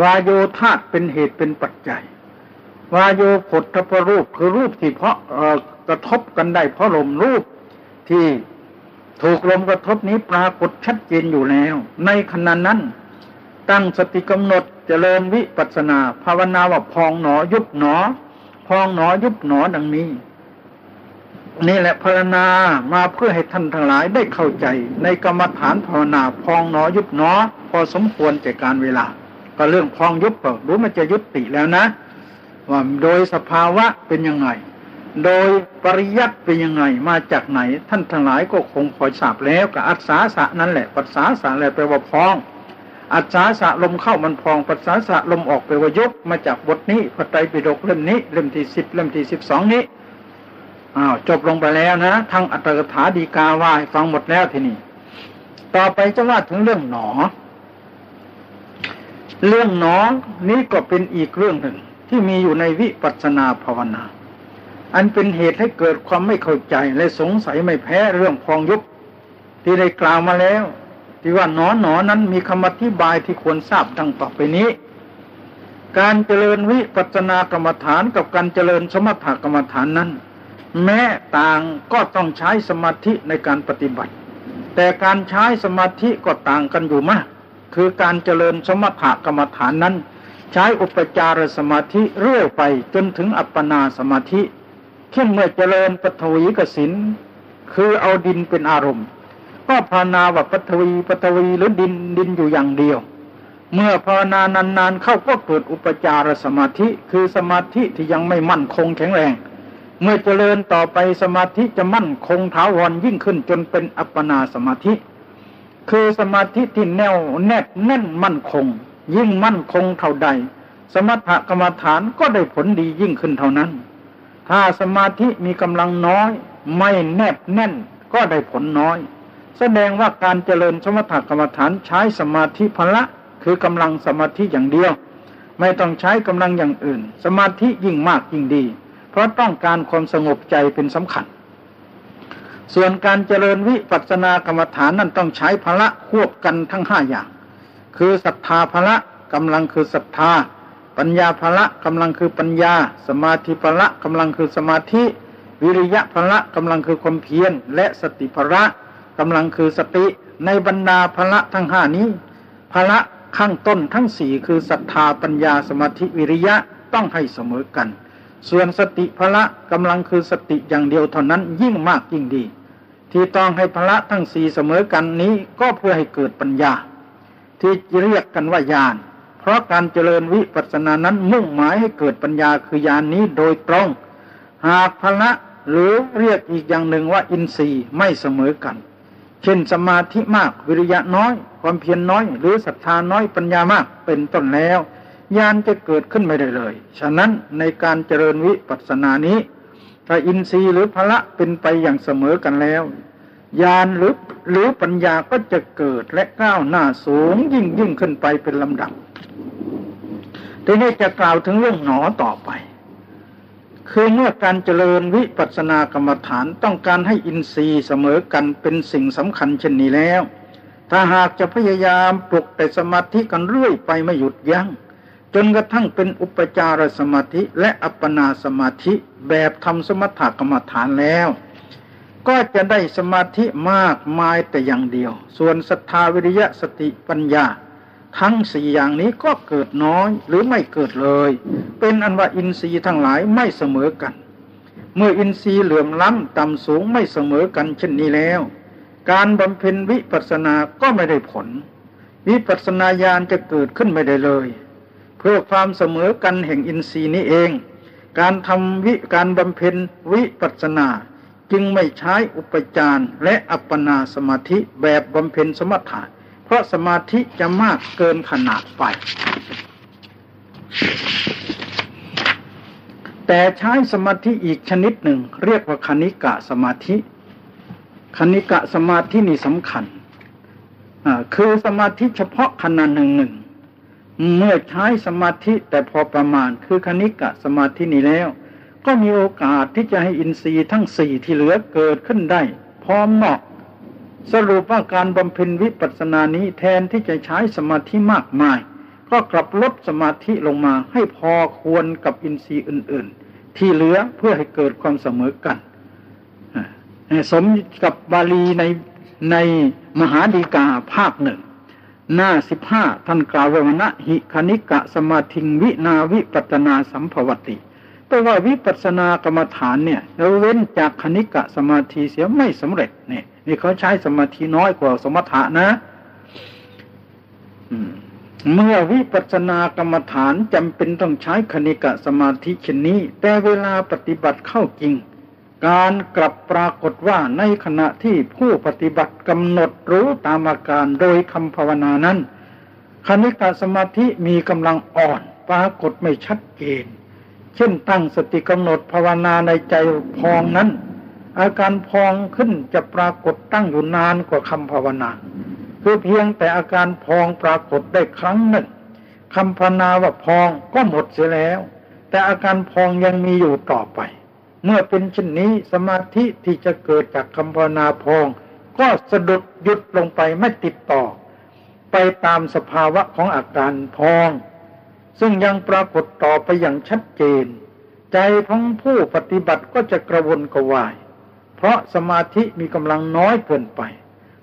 วายโยธาเป็นเหตุเป็นปัจจัย วาโยผลทพรูปคือรูปที่เพราะกระทบกันได้เพราะลมรูปที่ถูกลมกระทบนี้ปรากฏชัดเจนอยู่แล้ว ในขณะนั้น ตั้งสติกำหนดจเจริญวิปัสนา ภาวนาว่าพองหนอยุบหนอ พองหนอยุบหนอดังนี้ นี่แหละภาวนามาเพื่อให้ท่านทั้งหลายได้เข้าใจ ในกรรมฐานภาวนา พองหนอยุบหนอ พอสมควรแก่การเวลา ก็เรื่องพองยุบก็รู้มันจะยุติแล้วนะ ว่าโดยสภาวะเป็นยังไง โดยปริยัติเป็นยังไง มาจากไหน ท่านทั้งหลายก็คงพอทราบแล้วกับอัศาสะนั่นแหละปัสสาสะแหละแปลว่าพอง อัศาสะลมเข้ามันพองปัสสาสะลมออกแปลว่ายก มาจากบทนี้พระไตรปิฎกเล่มนี้เล่มที่สิบเล่มที่สิบสองนี้อ้าวจบลงไปแล้วนะทั้งอัตถกถาดีกาว่าฟังหมดแล้วทีนี้ต่อไปจะว่าถึงเรื่องหนอ เรื่องหนอนี้ก็เป็นอีกเรื่องหนึ่ง ที่มีอยู่ในวิปัสสนาภาวนา อันเป็นเหตุให้เกิดความไม่เข้าใจและสงสัยไม่แพ้เรื่องพองยุบที่ได้กล่าวมาแล้ว ที่ว่าหนอหนอนั้นมีคำอธิบายที่ควรทราบดังต่อไปนี้ การเจริญวิปัสสนากรรมฐานกับการเจริญสมถกรรมฐานนั้น แม้ต่างก็ต้องใช้สมาธิในการปฏิบัติ แต่การใช้สมาธิก็ต่างกันอยู่มาก คือการเจริญสมถกรรมฐานนั้น ใช้อุปจารสมาธิเรื่อยไปจนถึงอัปปนาสมาธิเช่นเมื่อเจริญปฐวีกสินคือเอาดินเป็นอารมณ์ ก็ภาวนาว่าปฐวีปฐวีหรือดินดินอยู่อย่างเดียว เมื่อภาวนานานๆเข้าก็เกิดอุปจารสมาธิคือสมาธิที่ยังไม่มั่นคงแข็งแรง เมื่อเจริญต่อไปสมาธิจะมั่นคงถาวรยิ่งขึ้นจนเป็นอัปปนาสมาธิ คือสมาธิที่แน่วแน่แน่นมั่นคง ยิ่งมั่นคงเท่าใด สมถกรรมฐานก็ได้ผลดียิ่งขึ้นเท่านั้น ถ้าสมาธิมีกำลังน้อย ไม่แนบแน่นก็ได้ผลน้อย แสดงว่าการเจริญสมถกรรมฐานใช้สมาธิพละ คือกำลังสมาธิอย่างเดียว ไม่ต้องใช้กำลังอย่างอื่น สมาธิยิ่งมากยิ่งดี เพราะต้องการความสงบใจเป็นสำคัญส่วนการเจริญวิปัสสนากรรมฐานนั้นต้องใช้พละควบกันทั้งห้าอย่าง คือศรัทธาพละกำลังคือศรัทธา ปัญญาพละกำลังคือปัญญา สมาธิพละกำลังคือสมาธิ วิริยะพละกำลังคือความเพียรและสติพละกำลังคือสติ ในบรรดาพละทั้งห้านี้พละข้างต้นทั้งสี่คือศรัทธาปัญญาสมาธิวิริยะต้องให้เสมอกัน ส่วนสติพละกำลังคือสติอย่างเดียวเท่านั้นยิ่งมากยิ่งดี ที่ต้องให้พละทั้งสี่เสมอกันนี้ก็เพื่อให้เกิดปัญญา ที่เรียกกันว่าญาณ เพราะการเจริญวิปัสสนานั้นมุ่งหมายให้เกิดปัญญาคือญาณนนี้โดยตรง หากพละหรือเรียกอีกอย่างหนึ่งว่าอินทรีย์ไม่เสมอกัน เช่นสมาธิมากวิริยะน้อย ความเพียรนน้อย หรือศรัทธาน้อยปัญญามากเป็นต้นแล้วญาณจะเกิดขึ้นไม่ได้เลย ฉะนั้นในการเจริญวิปัสสนานี้ ถ้าอินทรีย์หรือพละเป็นไปอย่างเสมอกันแล้ว ญาณหรือ หรือปัญญาก็จะเกิดและก้าวหน้าสูงยิ่งยิ่งขึ้นไปเป็นลำดับ ทีนี้จะกล่าวถึงเรื่องหนอต่อไป คือเมื่อการเจริญวิปัสสนากรรมฐานต้องการให้อินทรีย์เสมอกันเป็นสิ่งสำคัญเช่นนี้แล้ว ถ้าหากจะพยายามปลุกแต่สมาธิกันเรื่อยไปไม่หยุดยัง้งจนกระทั่งเป็นอุปจารสมาธิและอัปปนาสมาธิแบบทำสมถกรรมฐานแล้ว ก็จะได้สมาธิมากมายแต่อย่างเดียว ส่วนศรัทธาวิริยะสติปัญญา ทั้งสี่อย่างนี้ก็เกิดน้อยหรือไม่เกิดเลย เป็นอันว่าอินทรีย์ทั้งหลายไม่เสมอกัน เมื่ออินทรีย์เหลื่อมล้ำต่ำสูงไม่เสมอกันเช่นนี้แล้ว การบำเพ็ญวิปัสสนาก็ไม่ได้ผล วิปัสสนาญาณจะเกิดขึ้นไม่ได้เลย เพื่อความเสมอกันแห่งอินทรีย์นี้เอง การทำวิการบำเพ็ญวิปัสสนา จึงไม่ใช้อุปจารและอัปปนาสมาธิแบบบำเพ็ญสมถะเพราะสมาธิจะมากเกินขนาดไป แต่ใช้สมาธิอีกชนิดหนึ่ง เรียกว่าคณิกะสมาธิคณิกะสมาธินี่สำคัญคือสมาธิเฉพาะขณะหนึ่งหนึ่งเมื่อใช้สมาธิแต่พอประมาณคือคณิกะสมาธินี้แล้ว ก็มีโอกาสที่จะให้อินทรีย์ทั้งสี่ที่เหลือเกิดขึ้นได้ พร้อมเหมาะ สรุปว่าการบำเพ็ญวิปัสสนานี้แทนที่จะใช้สมาธิมากมาย ก็กลับลดสมาธิลงมาให้พอควรกับอินทรีย์อื่น ๆ ที่เหลือเพื่อให้เกิดความเสมอกันสมกับบาลีในในมหาดีกาภาคหนึ่งหน้าสิบห้าท่านกล่าวว่านะหิคณิกะสมาธิงวินาวิปัตนาสัมภวติ แปลว่าวิปัสสนากรรมฐานเนี่ยเราเว้นจากคณิกะสมาธิเสียไม่สำเร็จเนี่ยนี่เขาใช้สมาธิน้อยกว่าสมถะนะเมื่อวิปัสสนากรรมฐานจำเป็นต้องใช้คณิกะสมาธิชนนี้ แต่เวลาปฏิบัติเข้าจริง การกลับปรากฏว่าในขณะที่ผู้ปฏิบัติกำหนดรู้ตามอาการโดยคำภาวนานั้นคณิกะสมาธิมีกำลังอ่อน ปรากฏไม่ชัดเจน เช่นตั้งสติกำหนดภาวนาในใจพองนั้น อาการพองขึ้นจะปรากฏตั้งอยู่นานกว่าคำภาวนา คือเพียงแต่อาการพองปรากฏได้ครั้งหนึ่งคำภาวนาว่าพองก็หมดเสียแล้ว แต่อาการพองยังมีอยู่ต่อไป เมื่อเป็นเช่นนี้สมาธิที่จะเกิดจากคำภาวนาพอง ก็สะดุดหยุดลงไปไม่ติดต่อ ไปตามสภาวะของอาการพอง ซึ่งยังปรากฏต่อไปอย่างชัดเจน ใจของผู้ปฏิบัติก็จะกระวนกระวาย เพราะสมาธิมีกำลังน้อยเกินไป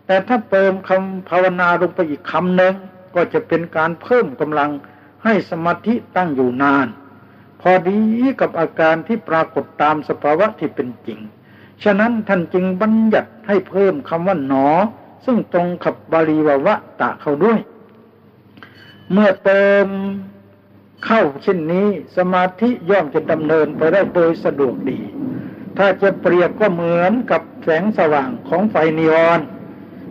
แต่ถ้าเติมคำภาวนาลงไปอีกคำหนึ่งก็จะเป็นการเพิ่มกำลังให้สมาธิตั้งอยู่นาน พอดีกับอาการที่ปรากฏตามสภาวะที่เป็นจริง ฉะนั้นท่านจึงบัญญัติให้เพิ่มคำว่าหนอ ซึ่งตรงกับบาลีวาวะตะเขาด้วย เมื่อเติม เข้าเช่นนี้สมาธิย่อมจะดำเนินไปได้โดยสะดวกดี ถ้าจะเปรียบก็เหมือนกับแสงสว่างของไฟนีออน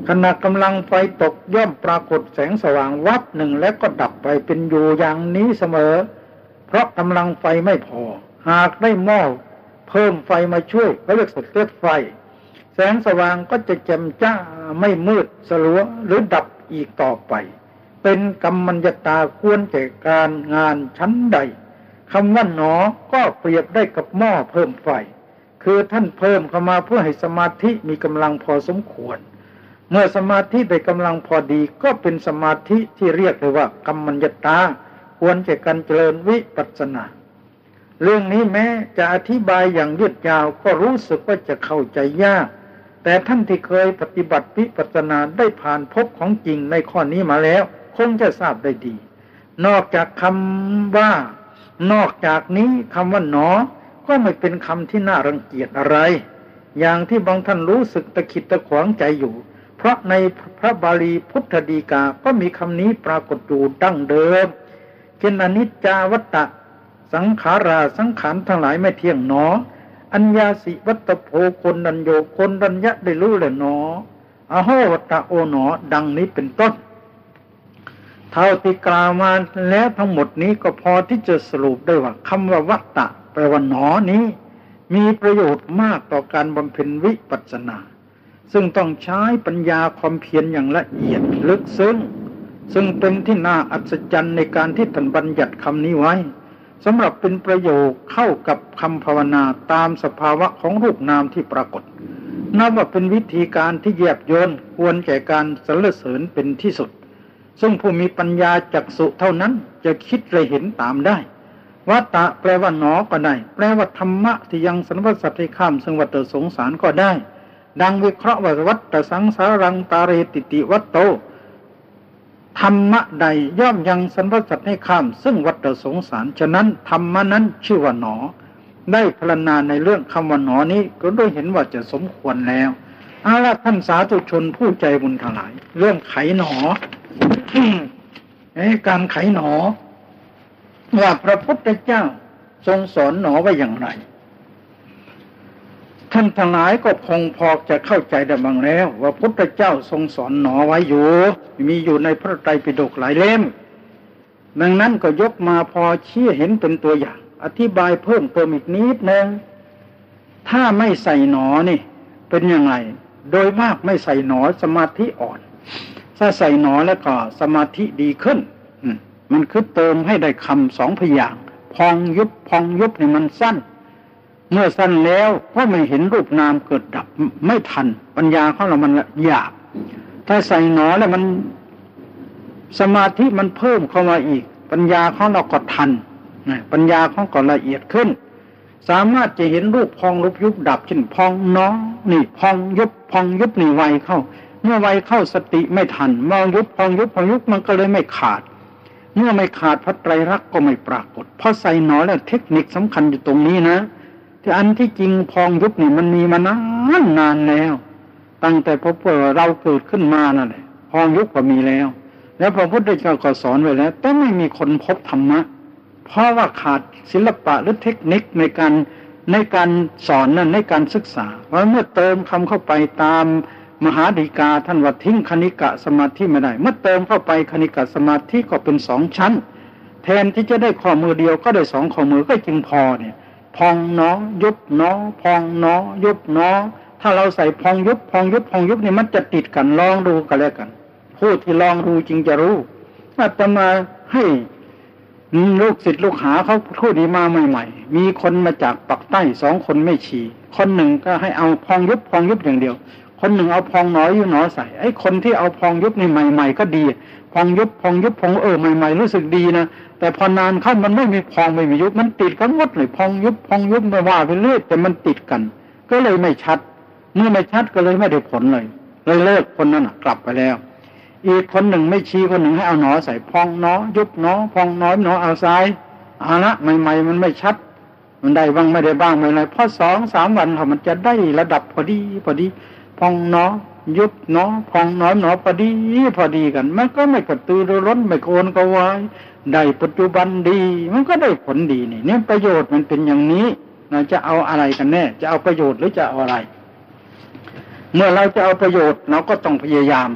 ขณะกำลังไฟตกย่อมปรากฏแสงสว่างวับหนึ่งแล้วก็ดับไปเป็นอยู่อย่างนี้เสมอ เพราะกำลังไฟไม่พอ หากได้หม้อเพิ่มไฟมาช่วยก็เรียกสเตตไฟ แสงสว่างก็จะแจ่มจ้าไม่มืดสลัวหรือดับอีกต่อไป เป็นกรรมัญญตาควรแก่การงานชั้นใดคำว่าหนอก็เปรียบได้กับหม้อเพิ่มไฟ คือท่านเพิ่มเข้ามาเพื่อให้สมาธิมีกำลังพอสมควร เมื่อสมาธิได้กำลังพอดีก็เป็นสมาธิที่เรียกเลยว่ากรรมัญญตาควรแก่การเจริญวิปัสสนา เรื่องนี้แม้จะอธิบายอย่างยืดยาวก็รู้สึกว่าจะเข้าใจยาก แต่ท่านที่เคยปฏิบัติวิปัสสนาได้ผ่านพบของจริงในข้อนี้มาแล้ว คงจะทราบได้ดี นอกจากคำว่า นอกจากนี้คำว่าหนอ ก็ไม่เป็นคำที่น่ารังเกียจอะไร อย่างที่บางท่านรู้สึกตะขิดตะขวางใจอยู่ เพราะในพระบาลีพุทธดีกา ก็มีคำนี้ปรากฏอยู่ดั้งเดิมเช่นอนิจจาวัตตะ สังขาราสังขารทั้งหลายไม่เที่ยงหนอ อัญญาสิวัตโพคนดัญโยคนดัญญะได้รู้เลยหนออโหวัตตะโอหนอ ดังนี้เป็นต้น เท่าที่กล่าวมาแล้วทั้งหมดนี้ก็พอที่จะสรุปได้ว่าคำว่าวัตตะแปลว่าหนอนี้ มีประโยชน์มากต่อการบำเพ็ญวิปัสสนา ซึ่งต้องใช้ปัญญาความเพียรอย่างละเอียดลึกซึ้งซึ่งเป็นที่น่าอัศจรรย์ในการที่ท่านบัญญัติคำนี้ไว้สำหรับเป็นประโยคเข้ากับคำภาวนาตามสภาวะของรูปนามที่ปรากฏ นับว่าเป็นวิธีการที่แยบยนควรแก่การสรรเสริญเป็นที่สุด ซึ่งผู้มีปัญญาจักสุเท่านั้นจะคิดเลยเห็นตามได้วัตตะแปลว่าหนอก็ได้ แปลว่าธรรมะที่ยังสรรพสัตว์ให้ข้ามซึ่งวัฏสงสารก็ได้ ดังวิเคราะห์ว่าวัตสังสารังตาเรติติวัตโต ธรรมะใดย่อมยังสรรพสัตว์ให้ข้าม ซึ่งวัฏสงสาร ฉะนั้นธรรมะนั้นชื่อว่าหนอ ได้พรณนาในเรื่องคำว่าหนอนี้ก็ด้วยเห็นว่าจะสมควรแล้วอาละท่านสาธุชนผู้ใจบุญทั้งหลาย เรื่องไขหนอ การไขหนอ ว่าพระพุทธเจ้าทรงสอนหนอไว้อย่างไร ท่านทั้งหลายก็คงพอจะเข้าใจได้บ้างแล้ว ว่าพุทธเจ้าทรงสอนหนอไว้อยู่ มีอยู่ในพระไตรปิฎกหลายเล่ม ดังนั้นก็ยกมาพอชี้เห็นเป็นตัวอย่าง อธิบายเพิ่มเติมอีกนิดนึงถ้าไม่ใส่หนอนี่ เป็นยังไง โดยมากไม่ใส่หนอสมาธิอ่อน ถ้าใส่หนอแล้วก็สมาธิดีขึ้นมันคือเติมให้ได้คำสองพยางพองยุบพองยุบเนี่ยมันสั้น เมื่อสั้นแล้วก็ไม่เห็นรูปนามเกิดดับไม่ทัน ปัญญาของเรามันหยาบถ้าใส่หนอแล้วมันสมาธิมันเพิ่มเข้ามาอีก ปัญญาของเราก็ทันปัญญาของก็ละเอียดขึ้น สามารถจะเห็นรูปพองรูปยุบดับเช่นพองน้องนี่พองยุบพองยุบนี่ไวเข้า เมื่อไวเข้าสติไม่ทัน มองยุบพองยุบพองยุบมันก็เลยไม่ขาด เมื่อไม่ขาดพระไตรลักษณ์ก็ไม่ปรากฏ เพราะใส่หนอแล้วเทคนิคสำคัญอยู่ตรงนี้นะแต่อันที่จริงพองยุบนี่มันมีมานานนานแล้ว ตั้งแต่พอเราเกิดขึ้นมานั่นแหละพองยุบก็มีแล้ว แล้วพระพุทธเจ้าก็สอนไว้แล้ว แต่ไม่มีคนพบธรรมะ เพราะว่าขาดศิลปะหรือเทคนิคในการในการสอนนั่นในการศึกษาเพราะเมื่อเติมคำเข้าไปตาม มหาดีกาท่านว่าทิ้งคณิกะสมาธิไม่ได้ เมื่อเติมเข้าไปคณิกะสมาธิก็เป็นสองชั้น แทนที่จะได้ข้อมือเดียวก็ได้สองข้อมือก็จึงพอเนี่ย พองเนาะยุบเนาะพองเนาะยุบเนาะถ้าเราใส่พองยุบพองยุบพองยุบเนี่ยมันจะติดกันลองดูกันแล้วกันผู้ที่ลองดูจริงจะรู้อาตมาให้ลูกศิษย์ลูกหาเขาพูดดีมาใหม่ๆ มีคนมาจากปักใต้สองคนไม่ฉี่คนหนึ่งก็ให้เอาพองยุบพองยุบอย่างเดียว คนหนึ่งเอาพองน้อยอยู่หนอใส่ไอ้คนที่เอาพองยุบนี่ใหม่ ๆ ก็ดี พองยุบพองยุบพองเออใหม่ ๆ รู้สึกดีนะแต่พอนานเข้ามันไม่มีพองไม่มียุบมันติดกันหมดเลยพองยุบพองยุบไม่ว่าไปเรื่อยแต่มันติดกัน ก็เลยไม่ชัด เมื่อไม่ชัดก็เลยไม่ได้ผลเลย เลยเลิกคนนั้นกลับไปแล้ว อีกคนหนึ่งไม่ชี้คนหนึ่งให้เอาหนอใส่พองหนอยุบหนอพองน้อยหนอเอาซ้ายเอาละใหม่ ๆ มันไม่ชัดมันได้บ้างไม่ได้บ้างไม่ไรพอสองสามวันเขามันจะได้ระดับพอดีพอดี องหนอยุบหนอพองน้อยหนอพอดีพอดีกัน มันก็ไม่กระตือรือร้นไม่โกนก็วายได้ปัจจุบันดี มันก็ได้ผลดีนี่เนี่ยประโยชน์มันเป็นอย่างนี้เราจะเอาอะไรกันแน่ จะเอาประโยชน์หรือจะเอาอะไร เมื่อเราจะเอาประโยชน์เราก็ต้องพยายาม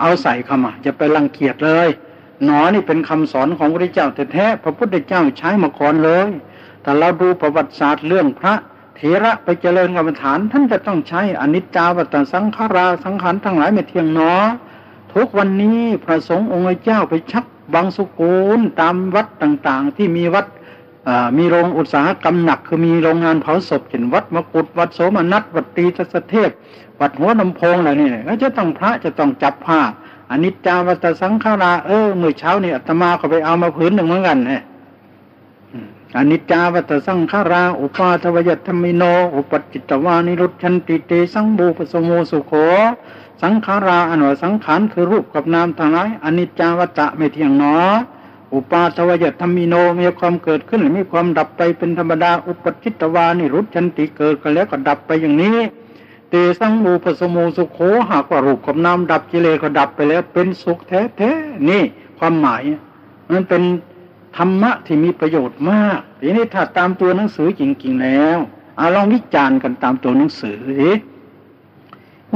เอาใส่เข้ามาจะไปรังเกียจเลยหนอนี่เป็นคำสอนของพระเจ้าแท้ๆพระพุทธเจ้าใช้มาก่อนเลย แต่เราดูประวัติศาสตร์เรื่องพระ เถระไปเจริญกรรมฐาน ท่านจะต้องใช้อนิจจาวัตสังขาราสังขารทั้งหลายไม่เที่ยงหนอทุกวันนี้พระสงฆ์องค์เจ้าไปชักบางสุกูลตามวัดต่างๆ ที่มีวัดมีโรงอุตสาหกรรมหนัก คือมีโรงงานเผาศพเช่นวัดมกุฎวัดโสมนัสวัดตีทศเทพ วัดหัวลำโพงอะไรนี่ก็จะต้องพระจะต้องจับผ้าอนิจจาวัตสังขาราเออเมื่อเช้านี่อาตมาก็ไปเอามาผืนหนึ่งเหมือนกันเนี่ อนิจจาวัตสังขารา อุปาทวยธรรมิโน อุปจิตวานิรุชันติเตสังบูปสโมสุโข สังขาราอันว่าสังขารคือรูปกับนามทั้งหลายอนิจจาวัตะไม่เที่ยงหนอ อุปาทวยธรรมิโนมีความเกิดขึ้นหรือมีความดับไปเป็นธรรมดา อุปจิตวานิรุชันติเกิดกันแล้วก็ดับไปอย่างนี้ เตสังมูปสมูสุโขหากว่ารูปกับนามดับกิเลสก็ดับไปแล้วเป็นสุขแท้ๆนี่ความหมายมันเป็น ธรรมะที่มีประโยชน์มาก ทีนี้ถ้าตามตัวหนังสือจริง ๆ แล้วเอาลองวิจารณ์กันตามตัวหนังสือสิ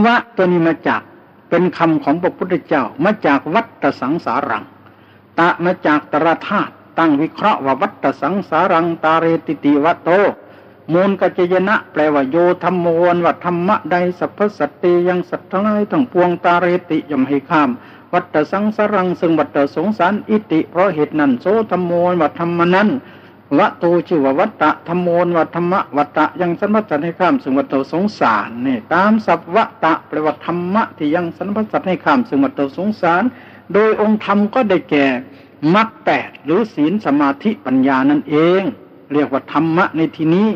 วะตัวนี้มาจากเป็นคำของพระพุทธเจ้ามาจากวัตสังสารัง ตะมาจากตรธาตุตั้งวิเคราะห์ว่าวัตสังสารัง ตาเรติติวัตโตมูลกัจยนะ แปลว่าโยธรรมวนวัธรรมะใดสัพพสัตติยังสัตทั้งหลายทั้งปวงตาเรติย่อมให้ข้าม วัตสังสารังซึ่งวัตสงสารอิติ เพราะเหตุนั้นโสธรรมวนวัธรรมนั้นวะตูชื่อว่าวัตตะธรรมโมนวัธรรมะวัตตะยังสันพัสัตให้ข้ามสึงวัตตสงสารนี่ตามสัพวัตตะแปลว่าธรรมะที่ยังสันพัสัตให้ข้ามสึงวัตตสงสาร โดยองค์ธรรมก็ได้แก่มรรคแปดหรือศีลสมาธิปัญญานั่นเอง เรียกว่าธรรมะในที่นี้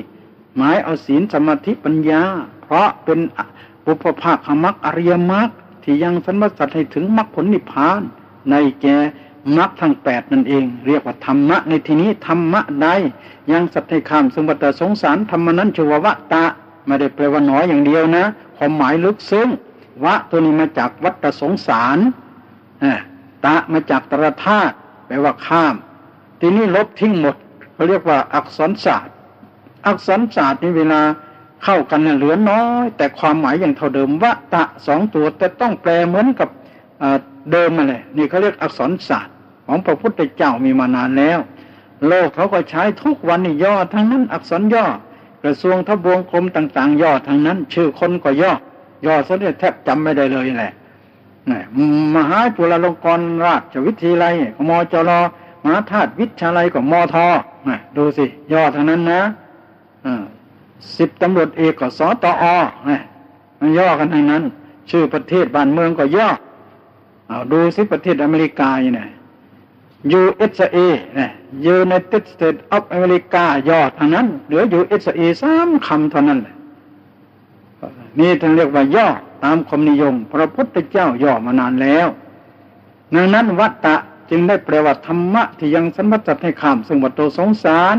หมายเอาศีลสมาธิปัญญา เพราะเป็นบุพภาคมรรคอริยมรรค ที่ยังสันพัสัตให้ถึงมรรคผลนิพพาน ในแก่มรรคทั้งแปดนั่นเอง เรียกว่าธรรมะ ในที่นี้ธรรมะใดยังสัตย์ให้ข้ามสมบัติสงสารธรรมนั้นชื่อว่าวะตะไม่ได้แปลว่าน้อยอย่างเดียวนะความหมายลึกซึ้งวะตัวนี้มาจากวัตสงสารตะมาจากตรธาตุแปลว่าข้าม ทีนี้ลบทิ้งหมดเขาเรียกว่าอักษรศาสตร์ อักษรศาสตร์นี่เวลา เข้ากันเหลือน้อย แต่ความหมายอย่างเท่าเดิมวะตะสองตัวแต่ต้องแปลเหมือนกับเดิมมาเลยนี่เขาเรียกอักษรศาสตร์ ของพระพุทธเจ้ามีมานานแล้ว โลกเขาก็ใช้ทุกวันนี่ย่อทั้งนั้น อักษรย่อ กระทรวงทบวงกรมต่าง ๆ ย่อทั้งนั้น ชื่อคนก็ย่อ ย่อซะเนี่ยแทบจำไม่ได้เลยแหละมหาจุฬาลงกรณราชวิทยาลัยมจรมหาธาตุวิทยาลัยกับมทดูสิ ย่อทั้งนั้นนะ สิบตำรวจเอกก็สตอมันย่อกันทั้งนั้น ชื่อประเทศบ้านเมืองก็ย่อเอาดูสิประเทศอเมริกาเนี่ย USA เนะ United States of America ย่อทางนั้น เหลือ USA สามคำเท่านั้น นี่ท่านเรียกว่าย่อตามความนิยม พระพุทธเจ้าย่อมานานแล้วดังนั้นวัตตะจึงได้แปลว่าธรรมะที่ยังสัมผัสให้ข้ามซึ่งวัตโตสงสาร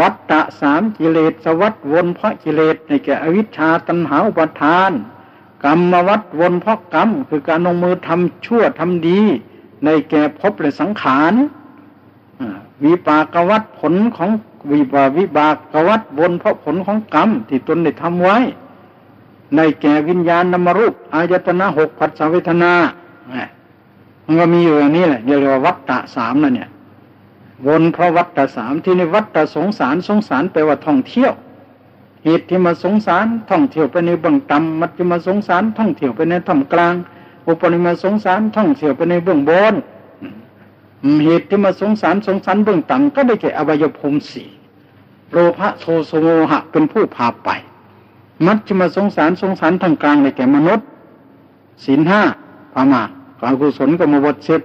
วัตตะสามกิเลสสวัตวนเพราะกิเลสในแก่อวิชชาตัณหาอุปทาน กรรมวัตวนเพราะกรรม คือการลงมือทำชั่วทำดี ในแก่พบและสังขารวิปากวัตผลของวิบาวิบากวัตบนเพราะผลของกรรม ที่ตนได้ทำไว้ ในแก่วิญญาณนามรูปอายตนะหกผัสสะเวทนามันก็มีอยู่อย่างนี้แหละเรียกว่าวัตตะสามนั่นเนี่ย วนเพราะวัตตะสามที่ในวัตตะสงสารสงสารแปลว่าท่องเที่ยวเหตุที่มาสงสารท่องเที่ยวไปในเบื้องต่ำมัจจะมาสงสารท่องเที่ยวไปในท่ามกลาง อุปนิมาสงสารท่องเที่ยวไปในเบื้องบนเหตุที่มาสงสารสงสารเบื้องต่ำก็ได้แก่อวัยภูมิสี่โลภะโทโสโมหะเป็นผู้พาไป มัชฌิมาสงสารสงสารทางกลางในแก่มนุษย์ศีลห้าพามาการกุศลก็มาบทเสร็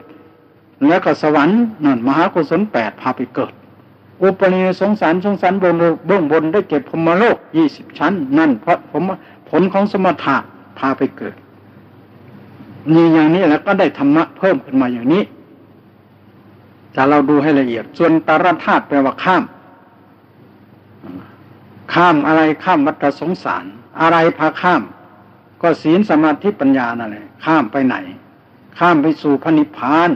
แล้วก็สวรรค์นั่นมหากุศลแปดพาไปเกิด อุปนิสงสารสงสารบนเบื้องบนได้เก็บพมโลกยี่สิบชั้น นั่น เพราะผมผลของสมถะพาไปเกิดนี่อย่างนี้แล้วก็ได้ธรรมะเพิ่มขึ้นมาอย่างนี้จะเราดูให้ละเอียด ส่วนตารธาตุแปลว่าข้าม ข้ามอะไรข้ามวัฏสงสาร อะไรพาข้าม ก็ศีลสมาธิปัญญานั่นแหละข้ามไปไหน ข้ามไปสู่พระนิพพาน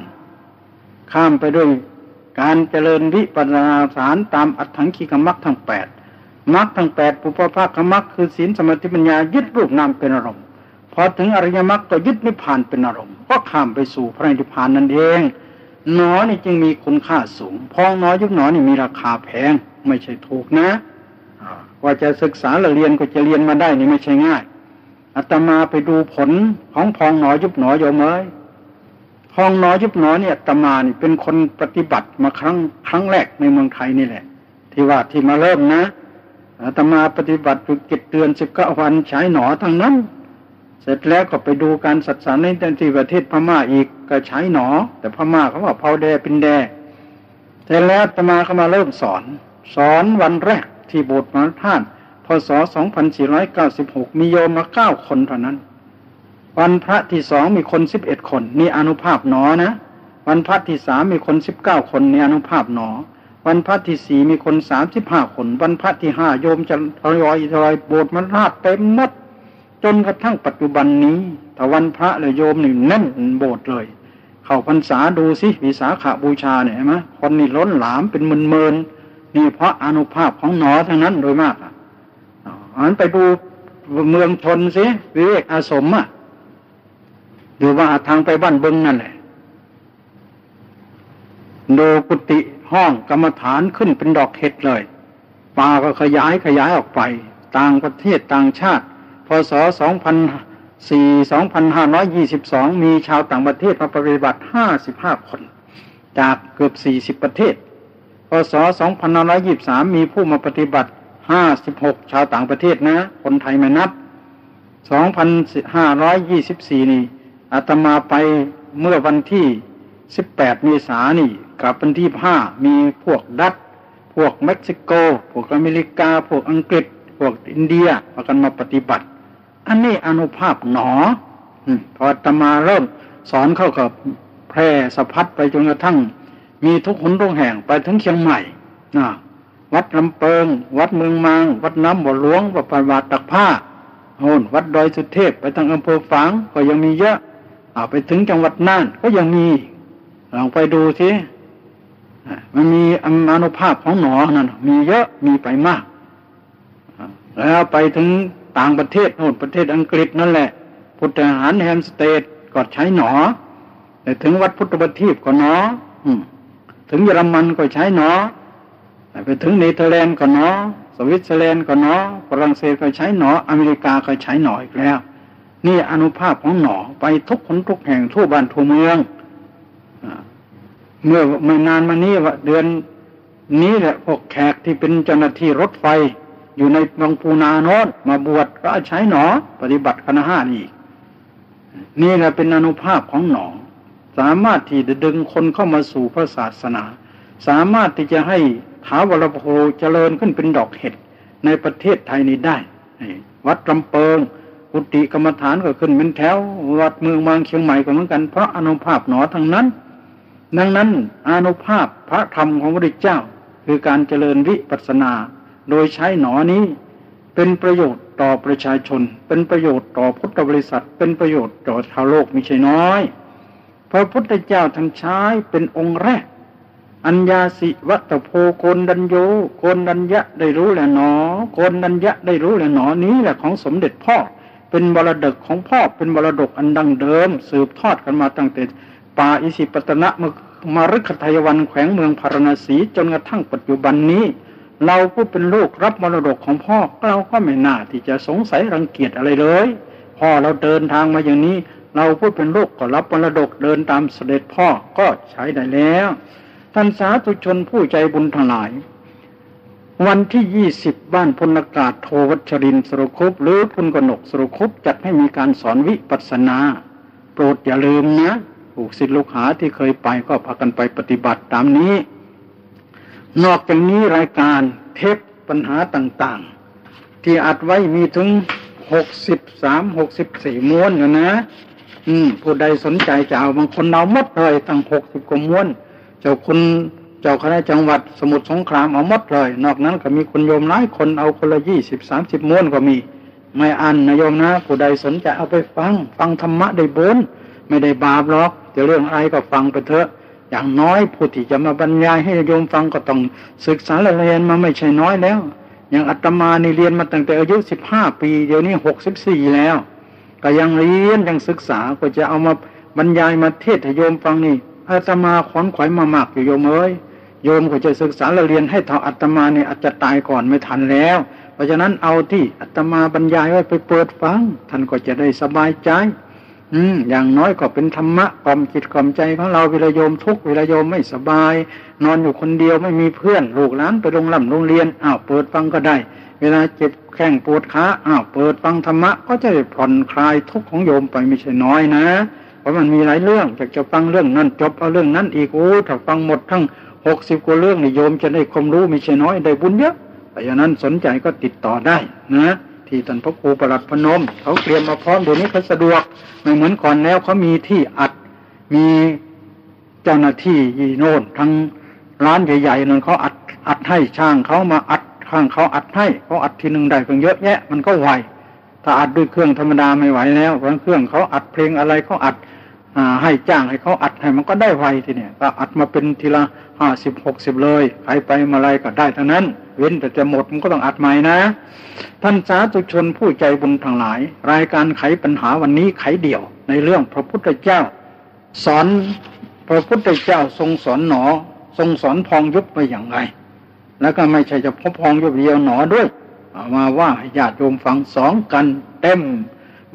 ข้ามไปด้วยการเจริญวิปัสนาสารตามอัตถังคีกมรรคทั้งแปดมรรคทั้งแปดปุพพะกมรรคคือศีลสมาธิปัญญายึดรูปนามเป็นอารมณ์พอถึงอริยมรรคก็ยึดนิพพานเป็นอารมณ์ก็ข้ามไปสู่พระนิพพานนั่นเองหนอนี่จึงมีคุณค่าสูงพองหนอยยุกหนอนี่มีราคาแพงไม่ใช่ถูกนะว่าจะศึกษาหรือเรียนก็จะเรียนมาได้นี่ไม่ใช่ง่ายอาตมาไปดูผลของพองหนอยุบหนอโยมเอ้ย พองหนอยยุบหนอเนี่ยตมานี่เป็นคนปฏิบัติมาครั้งครั้งแรกในเมืองไทยนี่แหละ ที่ว่าที่มาเริ่มนะตมาปฏิบัติอยู่เจ็ดเดือนสิบเก้าวันใช้หนอทั้งนั้น เสร็จแล้วก็ไปดูการศึกษาในที่ประเทศพม่าอีกก็ใช้หนอ แต่พม่าเขาว่าเผาแดเป็นแดเสร็จแล้วตมาเขามาเริ่มสอน สอนวันแรกที่โบสถ์มหาธาตุพศ 2496 มีโยมมาเก้าคนเท่านั้น วันพระที่สองมีคนสิบเอ็ดคนนี่อนุภาพหนอนะวันพระที่สามมีคนสิบเก้าคนนี่อนุภาพหนอ วันพระที่สี่มีคนสามสิบห้าคน วันพระที่ห้าโยมจะทยอยทยอยโบสถ์มหาธาตุเต็มหมดจนกระทั่งปัจจุบันนี้ แต่วันพระเลยโยมหนึ่งแน่นโบสถ์เลย เข้าพรรษาดูสิวิสาขาบูชาเนี่ยไหมคนนี่ล้นหลามเป็นมื่นนี่เพราะอนุภาพของหนอทั้งนั้นโดยมากอะอันไปดูเมืองชนสิวิเวกอาสมอะ ดูว่าทางไปบ้านบึงนั่นแหละดูกุฏิห้องกรรมฐานขึ้นเป็นดอกเห็ดเลยป่าก็ขยายขยายออกไป ต่างประเทศต่างชาติ พศ 2004 2522 มีชาวต่างประเทศมาปฏิบัติ 55 คน จากเกือบ 40 ประเทศ พศ 2523 มีผู้มาปฏิบัติ 56 ชาวต่างประเทศนะ คนไทยไม่นับ 2524 นี่ อาตมาไปเมื่อวันที่18เมษานี่กับวันที่5มีพวกดัตพวกเม็กซิโก พวกอเมริกา พวกอังกฤษ พวกอินเดียมากันมาปฏิบัติ อันนี้อนุภาพหนอพออาตมาเริ่มสอนเข้ากับแพร่สะพัดไปจนกระทั่ง มีทุกหนทุกแห่งไปถึงเชียงใหม่นะวัดลำเปิง วัดเมืองมาง วัดน้ำบ่อหลวงวัดปราตักผ้าโหนวัดดอยสุเทพไปทางอำเภอฝางก็ยังมีเยอะ เอาไปถึงจังหวัดน่านก็ยังมีลองไปดูสิมันมีอานุภาพของหนอนั่นมีเยอะมีไปมาก แล้วไปถึงต่างประเทศโน่นประเทศอังกฤษนั่นแหละ พุทธวิหารแฮมสเตดก็ใช้หนอแต่ถึงวัดพุทธปทีปก็หนอถึงเยอรมันก็ใช้หนอไปถึงเนเธอร์แลนด์ก็หนอ สวิตเซอร์แลนด์ก็หนอฝรั่งเศสก็ใช้หนอ อเมริกาก็ใช้หนออีกแล้ว นี่อนุภาพของหนอไปทุกคนทุกแห่งทั่วบ้านทั่วเมืองเมื่อไม่นานมานี้ว่าเดือนนี้แหละพวกแขกที่เป็นเจ้าหน้าที่รถไฟ อยู่ในบางปูนาโน้นมาบวชก็ใช้หนอ ปฏิบัติคณะห้านี่นี่แหละเป็นอนุภาพของหนอ สามารถที่จะดึงคนเข้ามาสู่พระศาสนา สามารถที่จะให้ท้าวรโพเจริญขึ้นเป็นดอกเห็ดในประเทศไทยนี้ได้ วัดลำเปิง กุฏิกรรมฐานก็ขึ้นเป็นแถว วัดเมืองบางเชียงใหม่ก็เหมือนกัน เพราะอนุภาพหนอทั้งนั้น ดังนั้นอนุภาพพระธรรมของพระพุทธเจ้า คือการเจริญวิปัสสนา โดยใช้หนอนี้เป็นประโยชน์ต่อประชาชน เป็นประโยชน์ต่อพุทธบริษัท เป็นประโยชน์ต่อชาวโลกมิใช่น้อย พระพุทธเจ้าท่านใช้เป็นองค์แรก อัญญาสิวัตโพโกนดัญโยโกนดัญยะได้รู้แหละหนอโกนดัญยะได้รู้แหละหนอนี้แหละของสมเด็จพ่อ เป็นบรดกของพ่อเป็นบรดกอันดังเดิม สืบทอดกันมาตั้งแต่ป่าอิสิปตนะมารุกขทายวันแขวงเมืองพาราณสีจนกระทั่งปัจจุบันนี้ เราผู้เป็นลูกรับมรดกของพ่อเราก็ไม่น่าที่จะสงสัยรังเกียจอะไรเลยพ่อเราเดินทางมาอย่างนี้ เราผู้เป็นลูกก็รับมรดกเดินตามเสด็จพ่อก็ใช้ได้แล้วท่านสาธุชนผู้ใจบุญทั้งหลาย วันที่ยี่สิบบ้านพลอากาศโทวัชรินสรุคุปหรือพลกนกสรุคุปจัดให้มีการสอนวิปัสสนา โปรดอย่าลืมนะผูกศิษย์ลูกหาที่เคยไปก็พากันไปปฏิบัติตามนี้ นอกจากนี้รายการเทปปัญหาต่างๆ ที่อัดไว้มีถึงหกสิบสามหกสิบสี่ม้วนอยู่นะ อืม ผู้ใดสนใจจะเอาบางคนเอาหมดเลยตั้งหกสิบกว่าม้วน เจ้าคุณ เจ้าคณะจังหวัดสมุทรสงครามเอาหมดเลย นอกนั้นก็มีคนโยมหลายคนเอาคนละยี่สิบสามสิบม้วนก็มี ไม่อันนะโยมนะผู้ใดสนใจเอาไปฟัง ฟังธรรมะได้บุญไม่ได้บาปหรอกจะเรื่องอะไรก็ฟังไปเถอะ อย่างน้อยผู้ที่จะมาบรรยายให้โยมฟังก็ต้องศึกษาเรียนมาไม่ใช่น้อยแล้ว อย่างอาตมานี่เรียนมาตั้งแต่อายุสิบห้าปี เดี๋ยวนี้หกสิบสี่แล้ว ก็ยังเรียนยังศึกษาก็จะเอามาบรรยายมาเทศให้โยมฟังนี่อาตมาขอนขวายมามากอยู่โยมเอ้ย โยมก็จะศึกษาและเรียนให้เท่าอาตมาเนี่ยอาจจะตายก่อนไม่ทันแล้ว เพราะฉะนั้นเอาที่อาตมาบรรยายไว้ไปเปิดฟัง ท่านก็จะได้สบายใจ อืมอย่างน้อยก็เป็นธรรมะกล่อมจิตกล่อมใจของเราเวลาโยมทุกเวลาโยมไม่สบาย นอนอยู่คนเดียวไม่มีเพื่อนลูกหลานไปโรงลำโรงเรียนอ้าวเปิดฟังก็ได้ เวลาเจ็บแข้งปวดขาอ้าวเปิดฟังธรรมะก็จะผ่อนคลายทุกข์ของโยมไปไม่ใช่น้อยนะ เพราะมันมีหลายเรื่องอยากจะฟังเรื่องนั้นจบเอาเรื่องนั้นอีกโอ้ถ้าฟังหมดทั้ง หกสิบกว่าเรื่องนี่โยมจะได้ความรู้ไม่ใช่น้อยได้บุญเยอะแต่อย่างนั้นสนใจก็ติดต่อได้นะ ที่ท่านพระครูประหลัดพนม เขาเตรียมมาพร้อมเดี๋ยวนี้เขาสะดวกไม่เหมือนก่อนแล้วเขามีที่อัดมีเจ้าหน้าที่ยีโน่นทั้งร้านใหญ่ๆนั่นเขาอัดอัดให้ช่างเขามาอัดข้างเขาอัดให้เขาอัดทีหนึ่งได้เพียงเยอะแยะมันก็ไหวถ้าอัดด้วยเครื่องธรรมดาไม่ไหวแล้วเพราะเครื่องเขาอัดเพลงอะไรเขาอัดให้จ้างให้เขาอัดให้มันก็ได้ไวทีเนี่ยก็อัดมาเป็นทีละ ห้าสิบหกสิบเลยใครไปมาอะไรก็ได้ทั้งนั้น เว้นแต่จะหมดมันก็ต้องอัดใหม่นะ ท่านสาธุชนผู้ใจบุญทั้งหลาย รายการไขปัญหาวันนี้ไขเดี่ยว ในเรื่องพระพุทธเจ้า สอนพระพุทธเจ้าทรงสอนหนอ ทรงสอนพองยุบไปอย่างไร แล้วก็ไม่ใช่จะพพองยุบเดียวหนอด้วยมาว่าญาติโยมฟังสองกันเต็ม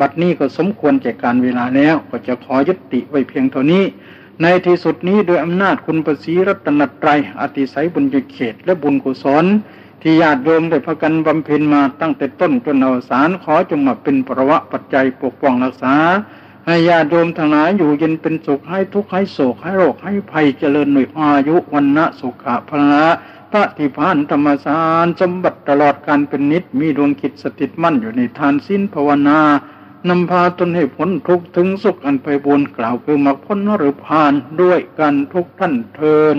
บัดนี้ก็สมควรแก่การเวลาแล้ว ก็จะขอยุติไว้เพียงเท่านี้ ในที่สุดนี้โดยอำนาจคุณประสีรัตนตรัยอติไสยบุญญเขต และบุญกุศล ที่ญาติโยมได้พากันบำเพ็ญมาตั้งแต่ต้นจนอวสานขอจงมาเป็นประวะปัจจัยปกป้องรักษา ให้ญาติโยมทั้งหลายอยู่เย็นเป็นสุขให้ทุกข์ให้โศกให้โรคให้ภัยเจริญหน่วยอายุวันนะสุขะพละพระทิพานธรรมสารสมบัติตลอดการเป็นนิดมีดวงคิดสติดมั่นอยู่ในทานสิ้นภาวนา นำพาตนให้พ้นทุกถึงสุขอันไปบุญกล่าวคือมาพ้นหรือผ่านด้วยกันทุกท่านเทิน